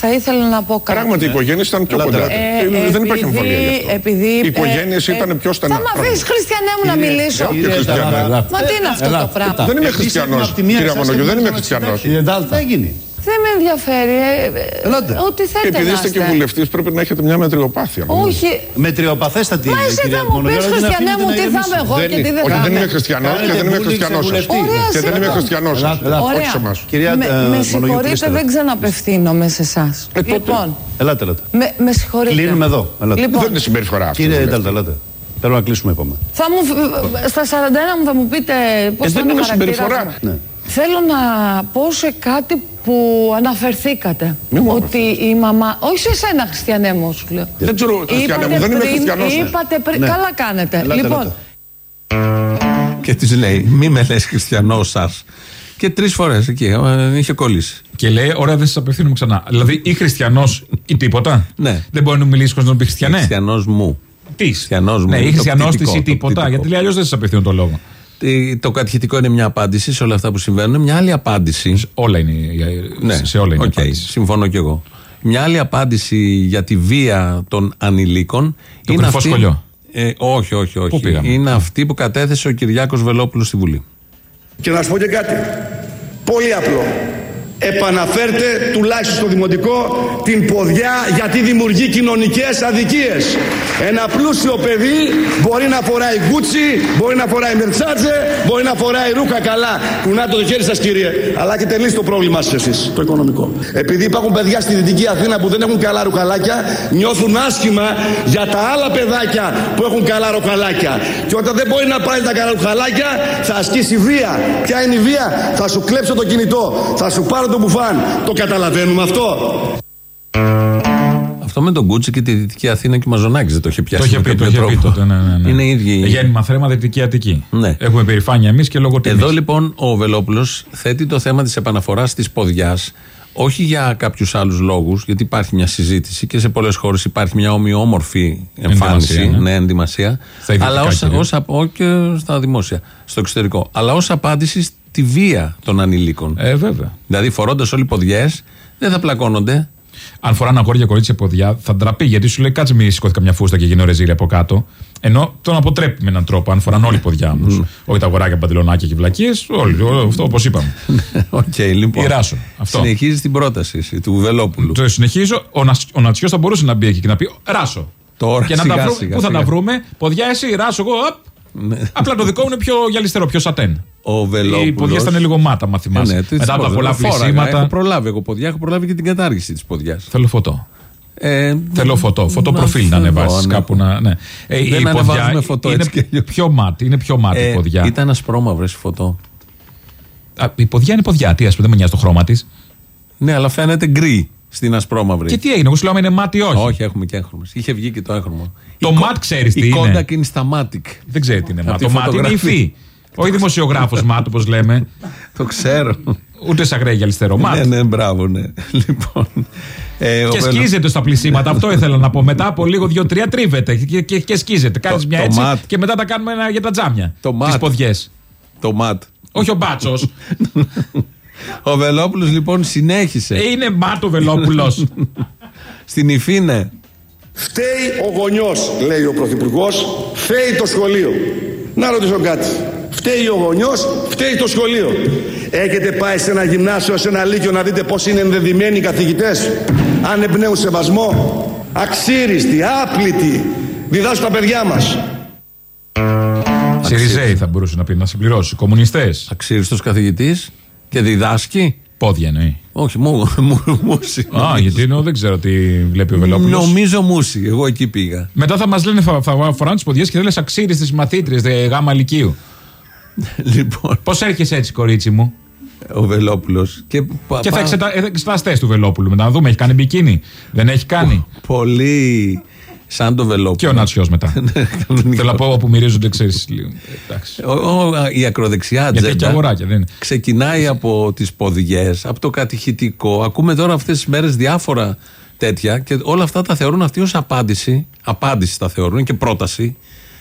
J: Θα ήθελα να πω κάτι.
K: Πράγματι, οι οικογένειε ήταν πιο
I: Ελάτε,
K: κοντά.
I: ελάτε.
K: Ε, δεν υπάρχει
J: επειδή-
K: αμφιβολία γι' αυτό.
J: επειδή,
K: οι οικογένειε
J: ε,
K: ήταν πιο στενά.
J: Θα με αφήσει χριστιανέ μου να μιλήσω.
K: Ε, όχι χριστιανά.
J: Μα τι είναι αυτό το πράγμα.
K: Δεν είμαι χριστιανό, κυρία Μονογιού, δεν είμαι χριστιανό.
I: Κύριε Ντάλτα.
L: Θα γίνει.
J: Δεν με ενδιαφέρει. ε, ε,
L: Ελάτε.
J: Ό,τι
K: Και
J: θέλετε
K: επειδή
J: να
K: είστε και
J: είστε.
K: βουλευτής, πρέπει να έχετε μια μετριοπάθεια. νομίζω.
J: Όχι.
L: Με τριοπαθέστατη
J: Μα εσύ
L: κυρία
J: θα μου
L: Μονογιώργη,
J: πεις
L: δεν
J: χριστιανέ
L: αφήνετε
J: μου
L: να
J: τι θα
L: ηρεμήσει.
J: είμαι εγώ
K: Δεν
J: και τι
K: είναι-
J: δεν
K: Όχι,
J: θα
K: δεν είμαι
J: είμαι.
K: χριστιανός και
L: Κάνετε
K: δεν είμαι
L: bullying
K: χριστιανός
L: σε
K: σα.
L: βουλευτή.
J: Ωραία,
K: Και δεν είμαι
J: συγγνώμη.
K: χριστιανός σα.
L: Ελάτε, ελάτε.
K: Όχι σε εμά.
L: Κυρία
J: Με,
L: ε,
J: με
L: Μονογιώργη,
J: συγχωρείτε,
L: κλείστε
J: δεν
L: εδώ.
J: ξαναπευθύνομαι σε εσάς.
K: Ε, τότε.
J: Λοιπόν,
L: Ελάτε, ελάτε.
J: με, με συγχωρείτε.
L: Κλείνουμε εδώ. Ελάτε.
J: Λοιπόν,
K: Δεν είναι συμπεριφορά αυτή.
L: Κύριε
K: βουλευτή.
L: Ντάλτα, ελάτε. Θέλω να κλείσουμε, είπαμε.
J: θα μου, στα 41 μου θα μου πείτε πώς
K: Ε,
J: θα
K: δεν
J: είναι ο
K: είναι
J: χαρακτήρας
K: συμπεριφορά.
J: μου.
L: Ναι.
J: Θέλω να πω σε κάτι που αναφερθήκατε.
K: Μη μου
J: ότι η μαμά. Όχι σε εσένα, Χριστιανέ μου, σου λέω.
K: Δεν ξέρω, χριστιανέ μου, δεν είμαι
J: πριν-
K: χριστιανός.
J: Είπατε πριν.
L: Ναι.
J: Καλά κάνετε.
L: Ελάτε,
J: λοιπόν,
L: ελάτε.
C: Και της λέει: Μη με λες χριστιανός σας. Και τρεις φορές εκεί ε, είχε κολλήσει.
D: Και λέει: Ωραία, δεν σας απευθύνουμε ξανά. Δηλαδή, ή χριστιανός ή τίποτα.
C: Ναι.
D: Δεν μπορεί να μιλήσει χωρίς να πει χριστιανέ.
C: Χριστιανός μου.
D: Τι.
C: Χριστιανός μου.
D: Ναι, ή
C: Το
D: χριστιανός
C: πτυτικό,
D: της ή
C: το
D: τίποτα.
C: πτυτικό.
D: Γιατί λέει αλλιώς δεν σας απευθύνουν το λόγο.
C: Τι- Το κατηχητικό είναι μια απάντηση σε όλα αυτά που συμβαίνουν. Μια άλλη απάντηση.
D: Όλα είναι.
C: Ναι,
D: σε όλα είναι.
C: οκ,
D: απάντηση.
C: συμφωνώ κι εγώ. Μια άλλη απάντηση για τη βία των ανηλίκων
D: Το
C: είναι
D: κρυφό
C: αυτή.
D: σχολείο.
C: Ε, όχι, όχι, όχι.
D: Πού πήγαμε;
C: Είναι αυτή που κατέθεσε ο Κυριάκος Βελόπουλος στη Βουλή.
M: Και να σου πω και κάτι. Πολύ απλό. Επαναφέρτε τουλάχιστον στο δημοτικό την ποδιά γιατί δημιουργεί κοινωνικές αδικίες. Ένα πλούσιο παιδί μπορεί να φοράει γκούτσι, μπορεί να φοράει μερτσάτζε, μπορεί να φοράει ρούχα καλά. Κουνάτε το χέρι σας κύριε. Αλλά έχετε λύσει το πρόβλημά σας εσείς, το οικονομικό. Επειδή υπάρχουν παιδιά στη Δυτική Αθήνα που δεν έχουν καλά ρουχαλάκια, νιώθουν άσχημα για τα άλλα παιδάκια που έχουν καλά ρουχαλάκια. Και όταν δεν μπορεί να πάρει τα καλά ρουχαλάκια, θα ασκήσει βία. Ποια είναι η βία; Θα σου κλέψω το κινητό, θα σου πάρω το μπουφάν. Το καταλαβαίνουμε αυτό.
C: Αυτό με τον Κούτσι και τη Δυτική Αθήνα και ο Μαζονάκη δεν το είχε
D: Το
C: πιάσει.
D: είχε
C: με
D: πει, το
C: κάποιο
D: είχε πει
C: τρόπο.
D: τότε. Ναι, ναι, ναι.
C: Είναι οι ίδιοι.
D: Γέννημα θρέμα Δυτική Αττική.
C: Ναι.
D: Έχουμε περηφάνεια εμείς και λόγω τιμής.
C: Εδώ λοιπόν ο Βελόπουλος θέτει το θέμα της επαναφοράς της ποδιάς όχι για κάποιους άλλους λόγους, γιατί υπάρχει μια συζήτηση και σε πολλές χώρες υπάρχει μια ομοιόμορφη εμφάνιση,
D: Ενδυμασία, ναι.
C: ναι, ενδυμασία,
D: Στα ιδιωτικά
C: αλλά ως,
D: κυρίως.
C: ως απ- όχι και στα δημόσια, στο εξωτερικό. Αλλά ως απάντηση στη βία των ανηλίκων.
D: Ε, βέβαια.
C: Δηλαδή, φορώντας όλοι ποδιές, δεν θα πλακώνονται.
D: Αν φοράνε αγόρια κορίτσια ποδιά, θα ντραπεί γιατί σου λέει κάτσε μη σηκωθεί καμιά φούστα και γίνω ρεζίλι από κάτω. Ενώ τον αποτρέπει με έναν τρόπο, αν φοράνε όλοι ποδιά όμως. Όχι τα αγοράκια, παντελονάκια και βλακείες, όλοι. όλο Αυτό όπως είπαμε.
C: Οκ, λοιπόν.
D: Η Ράσο, αυτό.
C: Συνεχίζει την πρόταση εσύ, του Βελόπουλου.
D: Το συνεχίζω. Ο, Νασ- ο Νατσιός θα μπορούσε να μπει εκεί και να πει Ράσο.
C: Τώρα,
D: και να
C: σιγά,
D: τα βρούμε.
C: σιγά,
D: Πού θα
C: σιγά.
D: τα βρούμε, ποδιά εσύ, Ράσο, εγώ. απ. Απλά το δικό μου είναι πιο γυαλιστερό, πιο σατέν.
C: Ο Βελόπουλος.
D: Οι ποδιές ήταν λίγο ματ, άμα θυμάσαι.
C: Ε, ναι, τις
D: Μετά από τα
C: φόραγα.
D: πολλά
C: Φόραγα.
D: πλυσίματα.
C: Έχω προλάβει εγώ ποδιά, έχω προλάβει και την κατάργηση της ποδιάς.
D: Θέλω φωτό.
C: Ε,
D: Θέλω φωτό. Φωτό
C: να
D: προφίλ να
C: θέλω,
D: ανεβάσεις
C: ναι.
D: κάπου να. Ναι. Ε,
C: Δεν
D: η ποδιά
C: ανεβάζουμε φωτό έτσι κι
D: είναι πιο μάτι. Είναι πιο μάτι η
C: Ε,
D: ποδιά.
C: Ήταν ασπρόμαυρες η φωτό.
D: Α, η ποδιά είναι ποδιά. Τι ας πούμε, δεν με νοιάζει το χρώμα της.
C: Ναι, αλλά φαίνεται γκρι στην ασπρόμαυρη.
D: Και τι έγινε, εγώ σου λέω αν είναι μάτι ή όχι;
C: Όχι, έχουμε και έγχρωμε. Είχε βγει και το έγχρωμο.
D: Το
C: Η κο-
D: ματ ξέρεις τι
C: Η
D: είναι;
C: κόντακ είναι στα μάτικ.
D: Δεν ξέρει τι είναι
C: Από
D: μάτ.
C: τη
D: Το μάτι είναι η
C: φωτογραφία.
D: υφή. Όχι δημοσιογράφος μάτ, όπως λέμε.
C: Το ξέρω.
D: Ούτε σαν γρέγια αριστερό. Μάτ.
C: Ναι, ναι, μπράβο, ναι. Λοιπόν. ε, ο
D: Και
C: Βελο-
D: σκίζεται στα πλησίματα. Αυτό ήθελα να πω. Μετά από λίγο, δύο-τρία τρίβεται και, και, και σκίζεται. Κάνεις
C: Το-
D: μια
C: το
D: έτσι
C: ματ.
D: και μετά τα κάνουμε ένα για τα τζάμια.
C: Το
D: Τις
C: ματ.
D: ποδιές.
C: Το ματ.
D: Όχι ο μπάτσος.
C: Ο Βελόπουλος λοιπόν συνέχισε.
D: είναι μάτ ο Βελόπουλος.
C: Στην υφή, ναι.
M: Φταίει ο γονιός, λέει ο Πρωθυπουργός, φταίει το σχολείο. Να ρωτήσω κάτι. Φταίει ο γονιός, φταίει το σχολείο. Έχετε πάει σε ένα γυμνάσιο, σε ένα λύκειο να δείτε πώς είναι ενδεδειμένοι οι καθηγητές; Αν εμπνέουν σεβασμό. Αξίριστοι, άπλητοι. Διδάσκουν τα παιδιά μας.
D: Σιριζέοι θα μπορούσε να πει, να συμπληρώσει. Κομμουνιστές.
C: Αξίριστος καθηγητής και διδάσκει;
D: Πόδια εννοεί.
C: Όχι, μου, μου, μουσι.
D: Α, γιατί εννοώ δεν ξέρω τι βλέπει ο Βελόπουλος.
C: Νομίζω μουσι. Εγώ εκεί πήγα.
D: Μετά θα μας λένε, θα, θα φοράνε τις ποδιές και θα λες αξίριστε μαθήτριες γάμα λυκείου.
C: Λοιπόν,
D: Πώς έρχεσαι έτσι, κορίτσι μου;
C: ο Βελόπουλος. Και, πα-
D: Και θα
C: πα-
D: εξετα... ε, εξεταστέ του Βελόπουλου μετά να δούμε, έχει κάνει μπικίνι; Δεν έχει κάνει;
C: Πολύ σαν το Βελόπουλο.
D: Και ο Νατσιός μετά. Θέλω να πω όπου μυρίζονται, ξέρεις. Εντάξει.
C: Ο- ο- η ακροδεξιά
D: Γιατί έχει και
C: ατζέντα
D: αγοράκια, δεν είναι.
C: ξεκινάει από τις ποδιέ, από το κατηχητικό. Ακούμε τώρα αυτές τις μέρες διάφορα τέτοια και όλα αυτά τα θεωρούν αυτοί ως απάντηση. Απάντηση τα θεωρούν και πρόταση.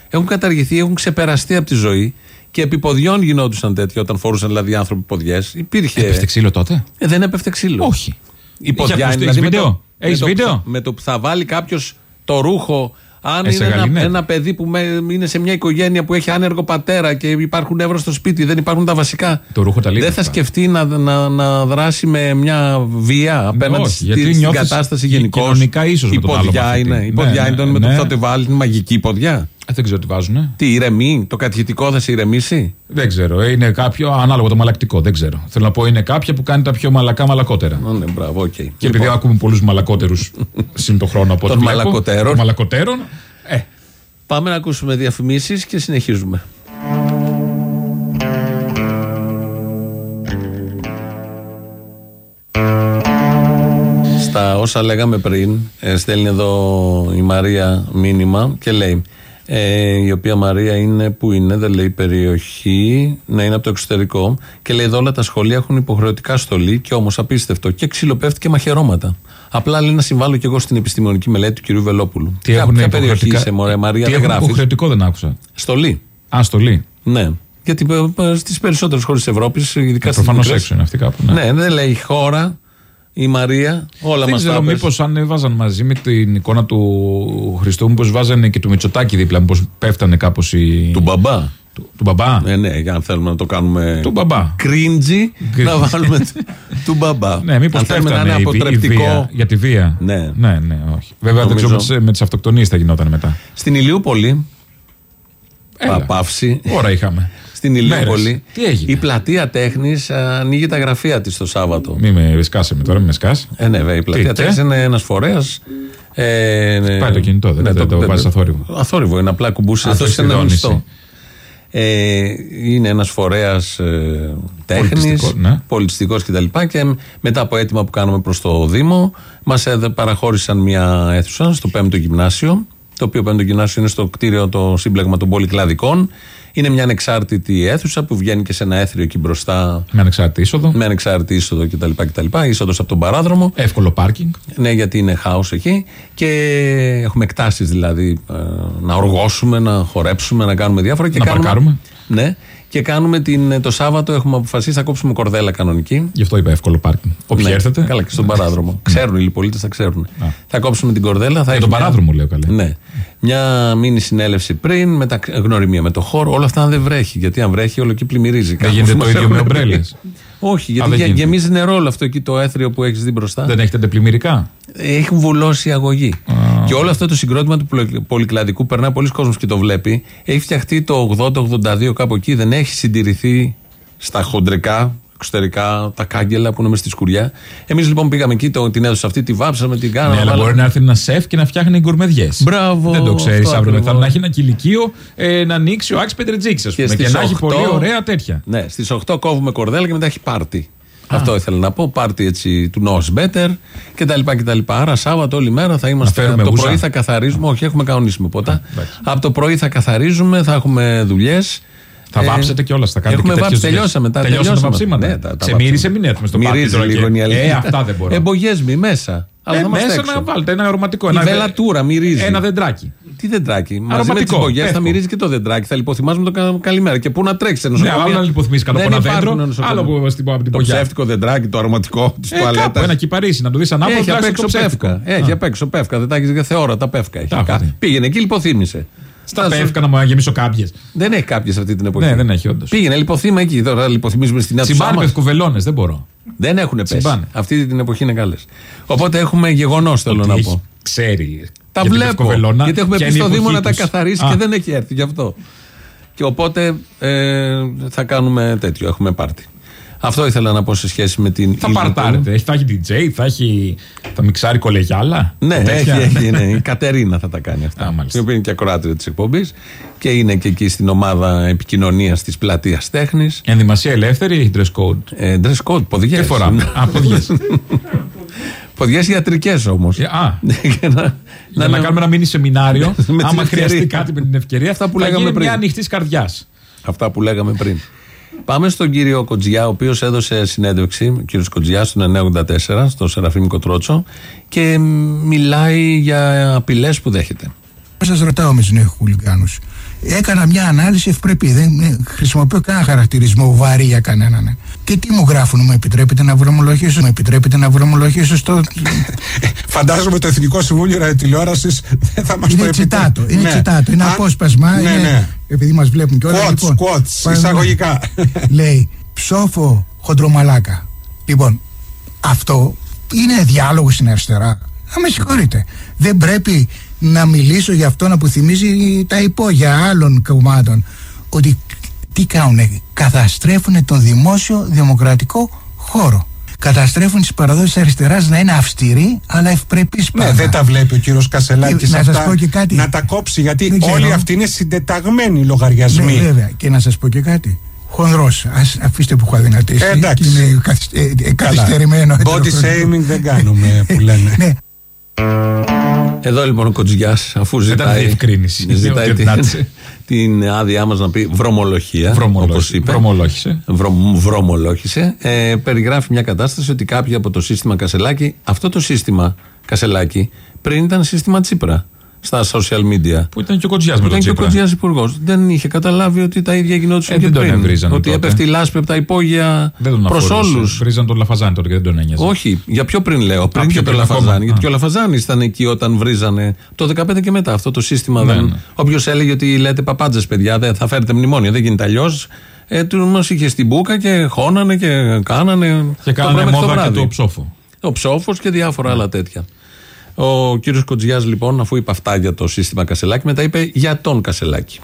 C: Έχουν καταργηθεί, έχουν ξεπεραστεί από τη ζωή και επί ποδιών γινόντουσαν τέτοια όταν φορούσαν δηλαδή άνθρωποι ποδιές. Υπήρχε.
D: Έπεσε ξύλο τότε;
C: Ε, δεν έπεφτε ξύλο.
D: Όχι.
C: Η ποδιά
D: Είχε
C: είναι
D: ακουστείς,
C: δηλαδή
D: έχεις
C: με
D: βίντεο;
C: το-
D: Έχεις
C: με το που
D: βίντεο;
C: θα- Με το που θα βάλει κάποιος το ρούχο. Αν
D: Ε, σε
C: είναι ένα,
D: γαλινεύει.
C: ένα παιδί που με- είναι σε μια οικογένεια που έχει άνεργο πατέρα και υπάρχουν ευρώ στο σπίτι, δεν υπάρχουν τα βασικά.
D: Το ρούχο τα λύνει
C: Δεν θα
D: αυτά.
C: σκεφτεί να, να, να δράσει με μια βία απέναντι
D: όχι,
C: στη,
D: γιατί
C: στην
D: νιώθεις
C: κατάσταση γενικώς.
D: κοινωνικά ίσως
C: η
D: με τον άλλο
C: ποδιά
D: μαθητή.
C: είναι. Η
D: Ναι,
C: ποδιά
D: ναι,
C: είναι με το
D: ναι.
C: που θα τη βάλει, είναι μαγική ποδιά.
D: Ε, δεν ξέρω τι βάζουνε.
C: Τι ηρεμεί, το κατηχητικό θα σε ηρεμήσει;
D: Δεν ξέρω. Ε, Είναι κάποιο ανάλογο το μαλακτικό. Δεν ξέρω. Θέλω να πω είναι κάποια που κάνει τα πιο μαλακά μαλακότερα.
C: Ω, ναι, μπράβο, οκ.
D: Και επειδή ακούμε πολλούς μαλακότερους συν το χρόνο από ό,τι
C: Των
D: βλέπω,
C: μαλακωτέρων.
D: των μαλακωτέρων. Ε,
C: Πάμε να ακούσουμε διαφημίσεις και συνεχίζουμε. Στα όσα λέγαμε πριν, ε, στέλνει εδώ η Μαρία μήνυμα και λέει Ε, η οποία Μαρία είναι που είναι, δεν λέει περιοχή, να είναι από το εξωτερικό. Και λέει εδώ όλα τα σχολεία έχουν υποχρεωτικά στολή και όμως απίστευτο. Και ξυλοπέφτει και μαχαιρώματα. Απλά λέει να συμβάλλω και εγώ στην επιστημονική μελέτη του κυρίου Βελόπουλου.
D: Τι
C: Ποια-
D: έχουν
C: ποια περιοχή
D: υποχρεωτικά-
C: είσαι, μωρέ, Μαρία,
D: Τι
C: δεν
D: έχουν
C: γράφεις.
D: υποχρεωτικό δεν άκουσα.
C: Στολή.
D: Α, στολή.
C: Ναι. Γιατί στις περισσότερες χώρες της Ευρώπης, ειδικά στις
D: Προφανώς έξω είναι αυτή κάπου.
C: Ναι. δεν λέει χώρα, η Μαρία, όλα
D: Δεν
C: μας
D: ξέρω
C: τα
D: μήπω
C: μήπως...
D: αν βάζαν μαζί με την εικόνα του Χριστού, μήπως βάζανε και του Μητσοτάκη δίπλα, μήπως πέφτανε κάπως οι.
C: Του μπαμπά.
D: Του, του μπαμπά.
C: Ναι, ναι, για αν θέλουμε να το κάνουμε.
D: Του μπαμπά.
C: Κρίντζι, να βάλουμε του- του μπαμπά.
D: Ναι, μήπως
C: αν θέλουμε να
D: πέφτανε
C: είναι
D: η, βι- η
C: αποτρεπτικό.
D: βία. Για τη βία.
C: Ναι.
D: ναι, ναι, όχι. Βέβαια δεν
C: Νομίζω-
D: ξέρω με τις αυτοκτονίες θα γινόταν μετά.
C: Στην Ηλιούπολη.
D: Έλα.
C: Παύση.
D: Ώρα είχαμε.
C: Στην Ηλιούπολη.
D: Μέρες. Τι έγινε;
C: Η πλατεία τέχνης ανοίγει τα γραφεία της το Σάββατο.
D: Μη με ρισκάσε με τώρα, μη με σκάς.
C: Ε, ναι, βέβαια. Η πλατεία
D: Τι,
C: τέχνης
D: τε;
C: είναι ένας φορέας. Ε, ναι.
D: Πάει το κινητό, δεν- δεν το βάζεις αθόρυβο.
C: Αθόρυβο είναι απλά κουμπούσε
D: Α,
C: εδώ
D: το
C: σε ένα
D: ειδώνησε.
C: μισθό. Ε, είναι ένας φορέας ε, τέχνης,
D: Πολιτιστικό, ναι.
C: πολιτιστικός κτλ. Και μετά από αίτημα που κάνουμε προς το Δήμο, μας έδε- παραχώρησαν μια αίθουσα στο 5ο γυμνάσιο, το οποίο 5ο γυμνάσιο είναι στο κτίριο το σύμπλεγμα των πολυκλαδικών. Είναι μια ανεξάρτητη αίθουσα που βγαίνει και σε ένα έθριο εκεί μπροστά.
D: Με ανεξάρτητη είσοδο.
C: Με ανεξάρτητη είσοδο κτλ. κτλ. Είσοδος από τον παράδρομο.
D: Εύκολο πάρκινγκ.
C: Ναι, γιατί είναι χάος εκεί. Και έχουμε εκτάσεις δηλαδή ε, να οργώσουμε, να χορέψουμε, να κάνουμε διάφορα. Και
D: Να
C: κάνουμε,
D: παρκάρουμε.
C: Ναι. Και κάνουμε την, το Σάββατο έχουμε αποφασίσει θα κόψουμε κορδέλα κανονική.
D: Γι' αυτό είπα εύκολο πάρκινγκ. Όποιοι
C: Ναι,
D: έρθετε.
C: Καλά, και στον παράδρομο. ξέρουν οι πολίτες, θα ξέρουν. Θα κόψουμε την κορδέλα. Θα
D: Για τον
C: έχει μια-
D: παράδρομο λέω καλέ.
C: Ναι. Μια μήνυ συνέλευση πριν, μετά γνωριμία με το χώρο. Όλα αυτά αν δεν βρέχει. Γιατί αν βρέχει, όλο εκεί πλημμυρίζει.
D: Δεν γίνεται το ίδιο με ομπρέλες.
C: Όχι,
D: Α,
C: γιατί
D: δεν
C: γε-
D: γίνεται.
C: γεμίζει νερό όλο αυτό εκεί το έθριο που έχεις δει μπροστά.
D: Δεν έχετε αντεπλημμυρικά.
C: Έχουν βουλώσει η αγωγή. Και όλο αυτό το συγκρότημα του πολυ- πολυκλαδικού περνάει πολλοί κόσμος και το βλέπει. Έχει φτιαχτεί το 80-82 κάπου εκεί, δεν έχει συντηρηθεί στα χοντρικά, εξωτερικά, τα κάγκελα που είναι μες στη σκουριά. Εμείς λοιπόν πήγαμε εκεί, το, την έδωσα αυτή, τη βάψαμε, την κάναμε.
D: Ναι, αλλά
C: βάλαμε-
D: μπορεί να έρθει ένα σεφ και να φτιάχνει γκουρμεδιές.
C: Μπράβο,
D: Δεν το ξέρεις
C: αυτό
D: αύριο μετά.
C: ακριβώς.
D: Να έχει ένα κηλικείο ε, να ανοίξει ο Άξ Πεντρετζίκη, ας πούμε. Και,
C: στις
D: να έχει
C: 8
D: πολύ ωραία τέτοια.
C: Ναι, στις 8 κόβουμε κορδέλα και μετά έχει πάρτι. Αυτό ήθελα να πω. Πάρτι έτσι του Knows Better κτλ. κτλ. Άρα Σάββατο όλη μέρα θα είμαστε.
D: φέρουμε
C: Από το
D: ούζα.
C: πρωί θα καθαρίζουμε. Όχι, έχουμε κανονίσιμο ποτέ. Από το πρωί θα καθαρίζουμε, θα έχουμε δουλειές.
D: Θα βάψετε κιόλας, θα κάνετε
C: Έχουμε
D: και
C: βάψει,
D: τέτοιες δουλειές.
C: τελειώσαμε. Τα,
D: Τελειώσαν τα
C: τελειώσαμε.
D: βαψίματα.
C: Ναι, τα- τα
D: Σε
C: βάψαμε.
D: μύρισε, μην έρθουμε στο πάρτι
C: Μυρίζει
D: τώρα
C: λίγο
D: και-
C: είναι η αλήθεια.
D: Ε, αυτά δεν μπορώ.
C: Εμπογιέσμη μέσα. Αλλά
D: Ε,
C: θα είμαστε
D: μέσα
C: έξω.
D: να βάλετε ένα αρωματικό.
C: Η
D: Ένα,
C: βελατούρα μυρίζει.
D: ένα δεντράκι.
C: Τι δεντράκι; Μαζί με τις
D: Αρωματικό,
C: εμπογιέ θα
D: εύκολο.
C: μυρίζει και το δεντράκι. Θα λιποθυμάζουμε το κα- καλημέρα. Και πού να τρέξει σε
D: Ναι,
C: νοσοκομείο;
D: άλλο να λιποθυμίσει κάτω από
C: Δεν
D: ένα
C: υπάρχουν
D: δέντρο,
C: νοσοκομεία.
D: άλλο από στην- από την
C: Το
D: πογιά.
C: ψεύτικο δεντράκι, το αρωματικό της
D: Ε, κάπου, ένα κυπαρίσι, να το δεις ανάποδα.
C: Έχει απ'
D: τουλάχιστον
C: έξω
D: το ψεύτικο.
C: πεύκα. Έχει απ' έξω πεύκα. Δεν τα έχεις για θεώρα τα πεύκα. Έχει.
D: Τα έχω
C: Κα-
D: δει.
C: Πήγαινε εκεί, λιποθύμησε.
D: Στα
C: Θα σου-
D: πεύκα να μου γεμίσω κάποιες.
C: Δεν έχει κάποιες αυτή την εποχή.
D: Ναι, δεν έχει, όντως.
C: Πήγαινε, λιποθύμα εκεί. Τώρα λιποθυμίζουμε στην αίθουσά
D: Τσιμπάνε
C: μας.
D: με κουβελώνες, δεν μπορώ.
C: Δεν έχουν πέσει.
D: Τσιμπάνε.
C: Αυτή την εποχή είναι καλές. Οπότε έχουμε γεγονός, θέλω
D: Ότι
C: να
D: έχει-
C: πω.
D: Ξέρει.
C: Τα
D: για τη
C: βλέπω.
D: Λευκοβελώνα
C: γιατί έχουμε
D: ποια
C: πει
D: είναι η
C: στο Δήμο
D: εποχή
C: να τα
D: τους.
C: καθαρίσει
D: Α,
C: και δεν έχει έρθει γι' αυτό. Και οπότε ε, θα κάνουμε τέτοιο. Έχουμε πάρτι. Αυτό ήθελα να πω σε σχέση με την.
D: Θα
C: Ηλιούπολη.
D: παρτάρετε. Έχει, θα έχει DJ, θα, έχει, θα μιξάρει κολεγιάλα;
C: Ναι, έχει,
D: τέτοια.
C: έχει, ναι. Η Κατερίνα θα τα κάνει αυτά.
D: Α, μάλιστα.
C: η οποία είναι και ακροάτρια της εκπομπής και είναι και εκεί στην ομάδα επικοινωνίας της πλατείας τέχνης.
D: Ενδυμασία ελεύθερη έχει dress code;
C: Ε, dress code, ποδιές.
D: Τι φοράμε. Α, ποδιές.
C: Ποδιές ιατρικές όμως.
D: Ε, Α,
C: Για να,
D: για να κάνουμε ένα μίνι σεμινάριο.
C: Με την
D: άμα
C: ευκαιρία.
D: χρειαστεί κάτι με την ευκαιρία.
C: Αυτά που
D: θα
C: λέγαμε
D: γίνει
C: πριν.
D: μια ανοιχτή καρδιάς.
C: Αυτά που λέγαμε πριν. Πάμε στον κύριο Κοτζιά, ο οποίος έδωσε συνέντευξη, ο κύριος Κοτζιά, στον 984, στο Σεραφείμικο Τρότσο, και μιλάει για απειλές που δέχεται.
N: Σας ρωτάω με του νέου χουλιγκάνους. Έκανα μια ανάλυση ευπρεπή. Δεν ε, χρησιμοποιώ κανένα χαρακτηρισμό βαρύ για κανέναν. Και τι μου γράφουν, μου επιτρέπετε να βρωμολογήσω, μου επιτρέπετε να βρωμολογήσω στο.
O: Φαντάζομαι το Εθνικό Συμβούλιο Ραδιοτηλεόρασης δεν θα μας το
N: είναι
O: επιτρέψει.
N: τσιτάτο, είναι
O: Ναι.
N: τσιτάτο, είναι
O: Α,
N: απόσπασμα.
O: Ναι,
N: είναι,
O: ναι.
N: Επειδή μας βλέπουν κιόλας.
O: Quotes,
N: λοιπόν,
O: quotes,
N: πάμε-
O: εισαγωγικά.
N: Λέει ψόφο χοντρομαλάκα. Λοιπόν, αυτό είναι διάλογο στην αριστερά. Να με συγχωρείτε. Δεν πρέπει να μιλήσω για αυτό που θυμίζει τα υπόγεια άλλων κομμάτων. Ότι τι κάνουνε, καταστρέφουν τον δημόσιο δημοκρατικό χώρο. Καταστρέφουν τις παραδόσεις της αριστεράς να είναι αυστηροί αλλά ευπρεπείς
O: Ναι,
N: πάντα.
O: δεν τα βλέπει ο κύριος Κασελάκης
N: Ε, να σας
O: αυτά.
N: πω και κάτι.
O: Να τα κόψει, γιατί
N: Δεν ξέρω.
O: όλοι αυτοί είναι συντεταγμένοι λογαριασμοί.
N: Ναι, βέβαια. Και να σας πω και κάτι. Χονδρός. Ας αφήστε που έχω αδυνατήσει.
O: Ε, εντάξει.
N: Και είναι καθυσ- ε, ε,
O: Καλά.
N: καθυστερημένο.
O: Body
N: ετεροχρονικό.
O: shaming δεν κάνουμε που λένε.
N: ναι.
C: Εδώ λοιπόν ο Κοτζιάς, αφού
D: Δεν ήταν
C: ζητάει,
D: διευκρίνηση.
C: ζητάει
D: Ότι
C: την,
D: νάτσε.
C: την άδειά μας να πει βρωμολοχία.
D: Βρωμολόχη-
C: Όπως είπε.
D: βρωμολόχησε.
C: Βρωμ- βρωμολόχησε. Ε, περιγράφει μια κατάσταση ότι κάποιοι από το σύστημα Κασελάκη, αυτό το σύστημα Κασελάκη, πριν ήταν σύστημα Τσίπρα στα social media.
D: Που ήταν και ο Κοτζιάς με τον
C: Ήταν και ο
D: Τσίπρα.
C: Κοτζιάς υπουργός. Δεν είχε καταλάβει ότι τα ίδια γινόντουσαν
D: Ε,
C: και
D: δεν τον
C: πριν.
D: ευρίζανε
C: Ότι
D: τότε.
C: έπεφτε η λάσπη από τα υπόγεια
D: Δεν τον
C: προς
D: αφορούσε.
C: όλους.
D: Βρίζαν τον Λαφαζάνη τότε και δεν τον ένοιαζε.
C: Όχι, για πιο πριν λέω. Πριν
D: πιο
C: και το
D: πριν ακόμα.
C: Λαφαζάνη. Γιατί
D: Α.
C: και ο Λαφαζάνης ήταν εκεί όταν βρίζανε. Το 15 και μετά αυτό το σύστημα.
D: Ναι,
C: δεν...
D: ναι.
C: Όποιος έλεγε ότι λέτε παπάντζες, παιδιά, δεν θα φέρετε μνημόνια, δεν γίνεται αλλιώς. Ε, του μας είχε στην μπουκα και χώνανε και κάνανε.
D: Και
C: το
D: κάνανε
C: πρωί μέχρι
D: μόδα και
C: βράδυ.
D: το ψόφο.
C: Ο ψόφος και διάφορα άλλα τέτοια. Ο κύριος Κοτζιάς, λοιπόν, αφού είπε αυτά για το σύστημα Κασελάκη, μετά είπε για τον Κασελάκη.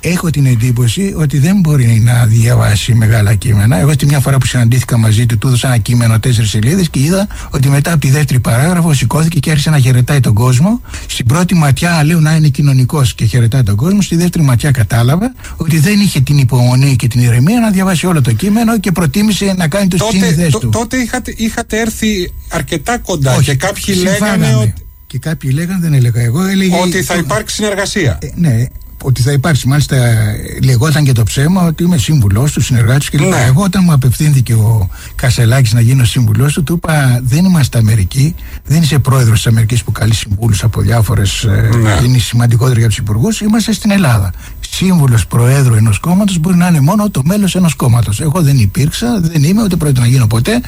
N: Έχω την εντύπωση ότι δεν μπορεί να διαβάσει μεγάλα κείμενα. Εγώ τη μια φορά που συναντήθηκα μαζί του, του έδωσα ένα κείμενο τέσσερις σελίδες και είδα ότι μετά από τη δεύτερη παράγραφο σηκώθηκε και άρχισε να χαιρετάει τον κόσμο. Στην πρώτη ματιά λέω να είναι κοινωνικός και χαιρετάει τον κόσμο. Στη δεύτερη ματιά κατάλαβα ότι δεν είχε την υπομονή και την ηρεμία να διαβάσει όλο το κείμενο και προτίμησε να κάνει το
O: Τότε,
N: συνειδέ
O: τό-
N: του.
O: τότε είχατε, είχατε έρθει αρκετά κοντά
N: Όχι,
O: και κάποιοι
N: συμφάγαμε.
O: λέγανε ότι,
N: Και κάποιοι λέγανε, δεν έλεγα εγώ, έλεγε.
O: ότι θα
N: το-
O: υπάρξει συνεργασία.
N: ε, ναι, ότι θα υπάρξει. Μάλιστα, ε, λεγόταν και το ψέμα ότι είμαι σύμβουλο του, συνεργάτης του κλπ.
O: Ναι.
N: Εγώ, όταν μου απευθύνθηκε ο Κασελάκης να γίνω σύμβουλο του, του είπα: Δεν είμαστε Αμερική, δεν είσαι πρόεδρος της Αμερικής που καλείς συμβούλους από διάφορες.
O: Ναι.
N: Είναι σημαντικότερο για τους υπουργούς. Είμαστε στην Ελλάδα. Σύμβουλος προέδρου ενός κόμματος μπορεί να είναι μόνο το μέλος ενός κόμματος. Εγώ δεν υπήρξα, δεν είμαι, ούτε πρόκειται να γίνω ποτέ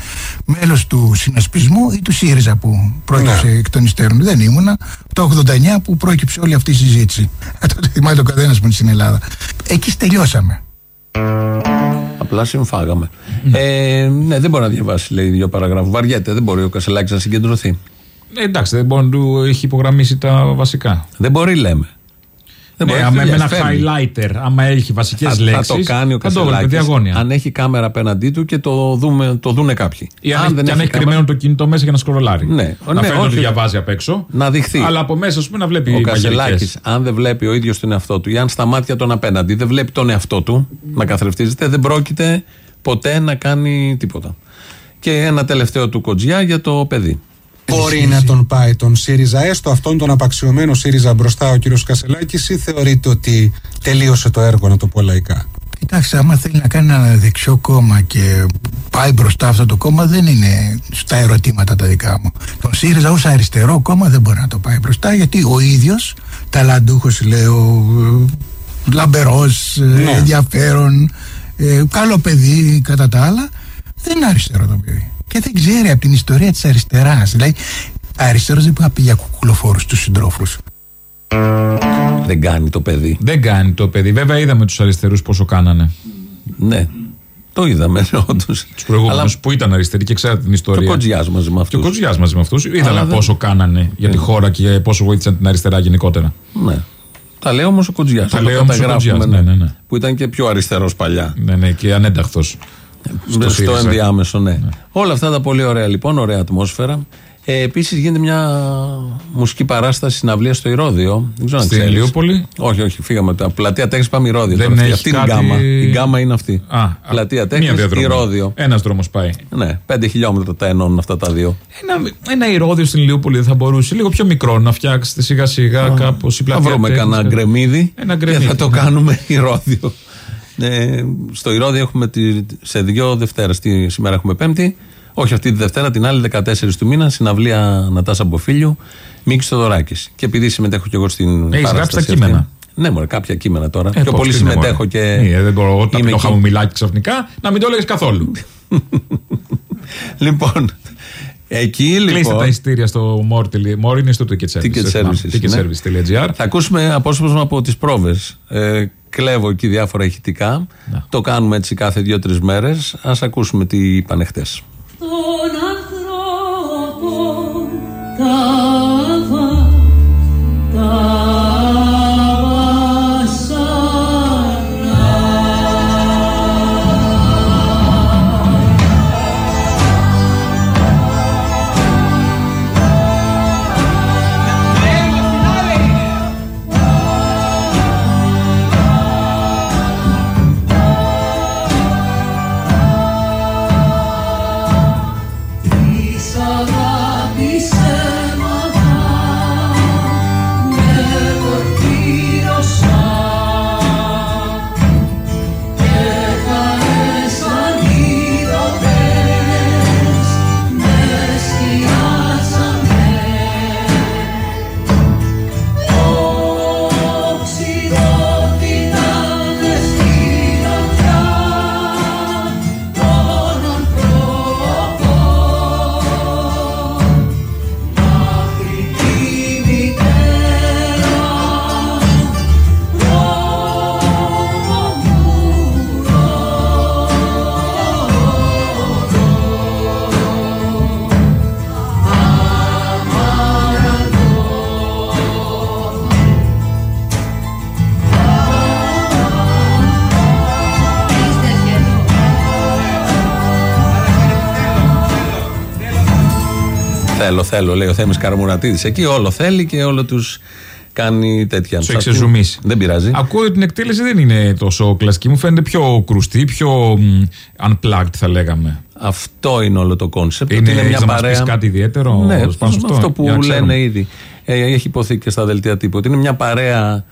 N: μέλος του συνασπισμού ή του ΣΥΡΙΖΑ που πρόκειψε
O: Ναι.
N: εκ των υστέρων. Δεν ήμουνα. Το 89 που πρόκειψε όλη αυτή η συζήτηση. Ε, τότε θυμάται ο καθένας που είναι στην Ελλάδα. Εκεί τελειώσαμε.
C: Απλά συμφάγαμε. Ε, ναι, δεν μπορεί να διαβάσει, λέει, δύο παραγράφου. Βαριέται, δεν μπορεί ο Κασελάκης να συγκεντρωθεί.
D: Ε, εντάξει, δεν μπορεί να του έχει υπογραμμίσει τα βασικά.
C: Δεν μπορεί, λέμε. Δεν
D: Ναι,
C: μπορεί,
D: άμα με
C: δουλειές,
D: ένα
C: φεύγει.
D: highlighter, άμα έχει βασικές
C: Θα,
D: λέξει.
C: θα το κάνει ο
D: θα το έβαλε
C: Κασελάκης
D: διαγώνια.
C: αν έχει κάμερα απέναντί του και το, δούμε, το δούνε κάποιοι.
D: Ή αν, έχει, και αν έχει κρυμμένο το κινητό μέσα για να σκρολάρει.
C: Ναι.
D: να
C: Ναι,
D: φαίνεται ότι
C: όχι.
D: διαβάζει απ' έξω.
C: Να δειχθεί.
D: Αλλά από μέσα, ας πούμε, να βλέπει
C: Ο
D: μαγειρικές.
C: Κασελάκης, αν δεν βλέπει ο ίδιος τον εαυτό του ή αν στα μάτια των απέναντι δεν βλέπει τον εαυτό του να καθρεφτίζεται, δεν πρόκειται ποτέ να κάνει τίποτα. Και ένα τελευταίο του κοτζιά για το παιδί.
O: Μπορεί να τον πάει τον ΣΥΡΙΖΑ, έστω αυτόν τον απαξιωμένο ΣΥΡΙΖΑ μπροστά ο κύριος Κασελάκης, ή θεωρείτε ότι τελείωσε το έργο, να το πω λαϊκά;
N: Κοιτάξτε, άμα θέλει να κάνει ένα δεξιό κόμμα και πάει μπροστά αυτό το κόμμα, δεν είναι στα ερωτήματα τα δικά μου. Τον ΣΥΡΙΖΑ ως αριστερό κόμμα δεν μπορεί να το πάει μπροστά, γιατί ο ίδιος, ταλαντούχος λέω, λαμπερός,
O: Ναι.
N: ενδιαφέρον, ε, καλό παιδί κατά τα άλλα, δεν είναι αριστερό το παιδί. Και δεν ξέρει από την ιστορία της αριστεράς. Δηλαδή, αριστερός δεν μπορεί να πει για κουκουλοφόρους τους συντρόφους.
C: Δεν κάνει το παιδί.
D: Δεν κάνει το παιδί. Βέβαια, είδαμε τους αριστερούς πόσο κάνανε.
C: Ναι. Το είδαμε, όντως.
D: Τους προηγούμενους που ήταν αριστεροί και ξέρατε την
C: Και
D: ιστορία.
C: ο Κοτζιάς μαζί με
D: Και
C: αυτούς.
D: ο Κοτζιάς μαζί με αυτούς. Είδαμε
C: Αλλά δεν-
D: πόσο κάνανε για τη χώρα και πόσο βοήθησαν την αριστερά γενικότερα.
C: Ναι. Τα λέει όμως ο Κοτζιάς.
D: Τα λέει όμως ο Κοτζιάς, ναι, ναι, ναι.
C: Που ήταν και πιο αριστερός παλιά.
D: Ναι, ναι, και ανένταχθος.
C: Στο,
D: ΣΥΡΙΖΑ.
C: ενδιάμεσο, ναι. Όλα αυτά τα πολύ ωραία λοιπόν, ωραία ατμόσφαιρα. Ε, Επίσης γίνεται μια μουσική παράσταση συναυλία στο Ηρόδιο. Δεν ξέρω αν
D: Στην
C: ξέρεις.
D: Ηλιούπολη;
C: Όχι, όχι, φύγαμε. Τα πλατεία τέχνης πάμε Ηρόδιο.
D: Δεν
C: τώρα αυτή.
D: έχει
C: αυτή είναι η
D: κάτι-
C: γκάμα. Η γκάμα είναι αυτή.
D: Α,
C: πλατεία
D: μία
C: τέχνης
D: διαδρομή.
C: Ηρόδιο.
D: Ένας δρόμος πάει.
C: Ναι, πέντε χιλιόμετρα τα ενώνουν αυτά τα δύο.
D: Ένα, ένα ηρόδιο στην Ηλιούπολη δεν θα μπορούσε λίγο πιο μικρό να φτιάξετε σιγά σιγά κάπως η
C: Θα
D: πλατεία.
C: βρούμε
D: τέχνης,
C: κανένα
D: κάτι.
C: γκρεμίδι
D: Ένα
C: και
D: γκρεμίδι,
C: θα το
D: ναι.
C: κάνουμε Ηρόδιο. Ε, στο Ηρόδιο έχουμε τη, σε δύο Δευτέρα. Στη, σήμερα έχουμε Πέμπτη. Όχι αυτή τη Δευτέρα, την άλλη 14 του μήνα, συναυλία Νατάσα Μποφίλιου, Μίκη Θοδωράκης. Και επειδή συμμετέχω και εγώ στην.
D: Έχεις
C: παράσταση
D: γράψει τα
C: αυτή-
D: κείμενα;
C: Ναι, μωρέ, κάποια κείμενα τώρα.
D: Ε,
C: Πιο
D: πώς,
C: πολύ
D: τι είναι,
C: συμμετέχω
D: μωρέ.
C: και.
D: Ε, δεν μπορώ όταν
C: είμαι
D: πίνω
C: εκεί.
D: χαμομηλάκι ξαφνικά να μην το έλεγες καθόλου.
C: Λοιπόν, εκεί
D: Κλείστε
C: λοιπόν.
D: τα ειστήρια στο more. More είναι στο ticket service.
C: Ticket
D: δεν θυμάμαι.
C: services, ναι.
D: Ticketservice.gr.
C: Θα ακούσουμε απόσπασμα από τις πρόβες. Ε, κλέβω εκεί διάφορα ηχητικά. Το κάνουμε έτσι κάθε δύο-τρεις μέρες. Α ακούσουμε τι είπαν χτες.
P: Τον άνθρωπο τα βα- τα
C: Θέλω, θέλω, λέει ο Θέμης Καραμουρατίδης. Εκεί όλο θέλει και όλο τους κάνει τέτοια.
D: Τους
C: Σας
D: έχει
C: πει-
D: ζουμίσει.
C: Δεν πειράζει.
D: Ακούω ότι την εκτέλεση δεν είναι τόσο κλασική. Μου φαίνεται πιο κρουστή, πιο μ, unplugged θα λέγαμε.
C: Αυτό είναι όλο το κόνσεπτ.
D: Είναι,
C: ότι είναι μια
D: έχεις να μας
C: παρέα.
D: πεις κάτι ιδιαίτερο
C: ναι,
D: πάνω σε αυτό,
C: αυτό που
D: για να ξέρουμε.
C: λένε ήδη. Ε, έχει ειπωθεί και στα δελτία τύπου. Ότι είναι μια παρέα,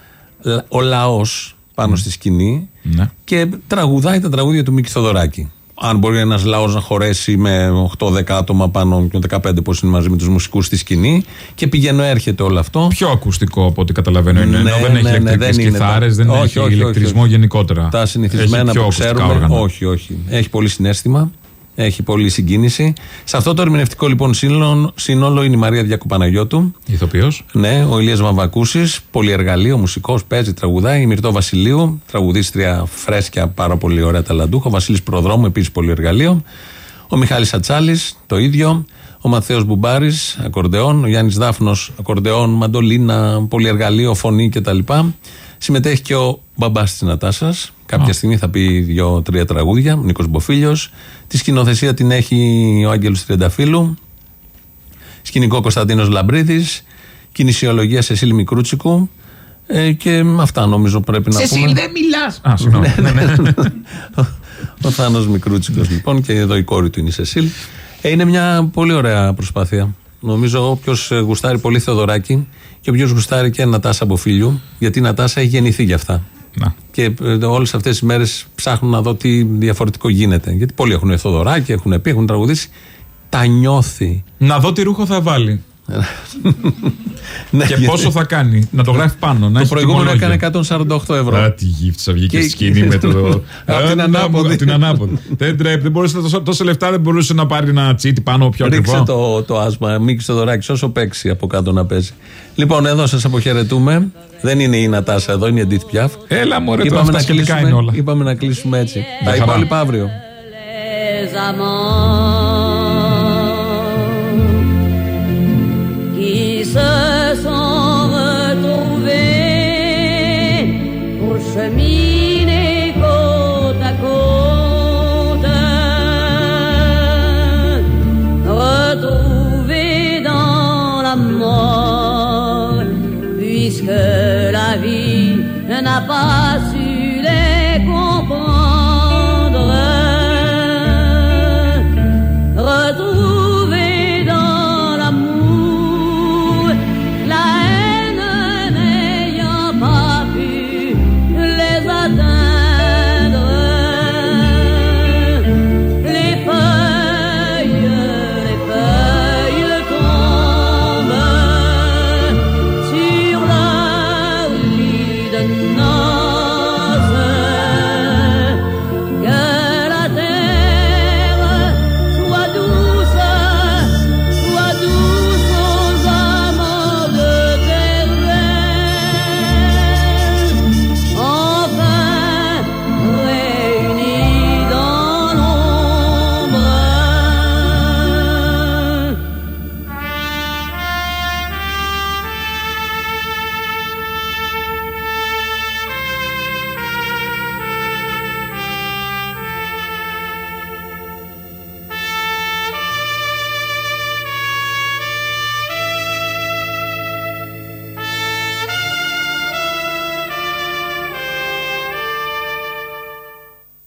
C: λα- ο λαός πάνω στη σκηνή
D: Ναι.
C: και τραγουδάει τα τραγούδια του Μίκη Θεοδωράκη. Αν μπορεί ένας λαός να χωρέσει με 8-10 άτομα πάνω και 15 πώ είναι μαζί με τους μουσικούς στη σκηνή και πηγαίνω έρχεται όλο αυτό.
D: Πιο ακουστικό από ό,τι καταλαβαίνω είναι.
C: Ναι,
D: ενώ δεν έχει
C: ναι, ναι,
D: ηλεκτρικές
C: δεν είναι
D: κιθάρες,
C: τα-
D: δεν
C: όχι,
D: έχει
C: όχι, όχι,
D: ηλεκτρισμό
C: όχι.
D: γενικότερα.
C: Τα συνηθισμένα
D: Έχει πιο
C: που
D: ακουστικά
C: ξέρουμε.
D: όργανα.
C: Όχι, όχι. Έχει πολύ συνέστημα. Έχει πολύ συγκίνηση. Σε αυτό το ερμηνευτικό λοιπόν σύνολο, σύνολο είναι η Μαρία Διακοπαναγιώτου.
D: Ηθοποιός.
C: Ναι, ο Ηλίας Βαμβακούσης, πολυεργαλείο, μουσικός, παίζει, τραγουδάει. Η Μυρτώ Βασιλείου, τραγουδίστρια φρέσκια, πάρα πολύ ωραία ταλαντούχα. Ο Βασίλης Προδρόμου, επίσης πολυεργαλείο. Ο Μιχάλης Ατσάλης, το ίδιο. Ο Μαθαίος Μπουμπάρης, ακορντεόν. Ο Γιάννης Δάφνος, ακορντεόν, μαντολίνα, πολυεργαλείο, φωνή κτλ. Συμμετέχει και ο μπαμπάς της Νατάσας. Κάποια στιγμή θα πει δύο-τρία τραγούδια. Ο Νίκος Μποφίλιος. Τη σκηνοθεσία την έχει ο Άγγελος Τριανταφύλου. Σκηνικό Κωνσταντίνος Λαμπρίδης. Κινησιολογία Σεσίλ Μικρούτσικου. Ε, και αυτά νομίζω πρέπει να πούμε.
A: δεν μιλάς.
D: Α, συγγνώμη. Ναι, ναι.
C: Ο Θάνος Μικρούτσικος λοιπόν και εδώ η κόρη του είναι η Σεσίλ. Ε, είναι μια πολύ ωραία προσπάθεια. Νομίζω όποιος γουστάρει πολύ Θεοδωράκη και όποιος γουστάρει και Νατάσα από φίλου, γιατί η Νατάσα έχει γεννηθεί για αυτά.
D: Να.
C: Και όλες αυτές τις μέρες ψάχνουν να δω τι διαφορετικό γίνεται. Γιατί πολλοί έχουν Θεοδωράκη, έχουν πει, έχουν τραγουδήσει. Τα νιώθει.
D: Να δω τι ρούχο θα βάλει.
C: Ναι,
D: και
C: γιατί-
D: πόσο θα κάνει; Να το γράφει πάνω. Να
C: Το
D: έχει
C: προηγούμενο
D: τιμολόγιο.
C: έκανε 148 ευρώ.
D: Α, τι γύφτησα βγήκε
C: Και-
D: στη σκηνή με το.
C: Απ' την
D: Α,
C: ανάποδη.
D: απ' την ανάποδη. Δεν τρέπει, δεν μπορούσε τόσο, τόσα λεφτά δεν μπορούσε να πάρει ένα τσίτι πάνω πιο
C: Ρίξε
D: ακριβό.
C: το, το άσμα, Μίκη Θεοδωράκη, όσο παίξει από κάτω να παίζει. Λοιπόν, εδώ σας αποχαιρετούμε. Δεν είναι η Νατάσα εδώ, είναι η Edith Piaf.
D: Έλα μωρέ, τώρα
C: είπαμε,
D: αυτά
C: να
D: σχετικά
C: κλείσουμε,
D: είναι όλα.
C: είπαμε να κλείσουμε έτσι. Τα
D: χαρά.
C: υπόλοιπα αύριο.
P: Puisque la vie n'a pas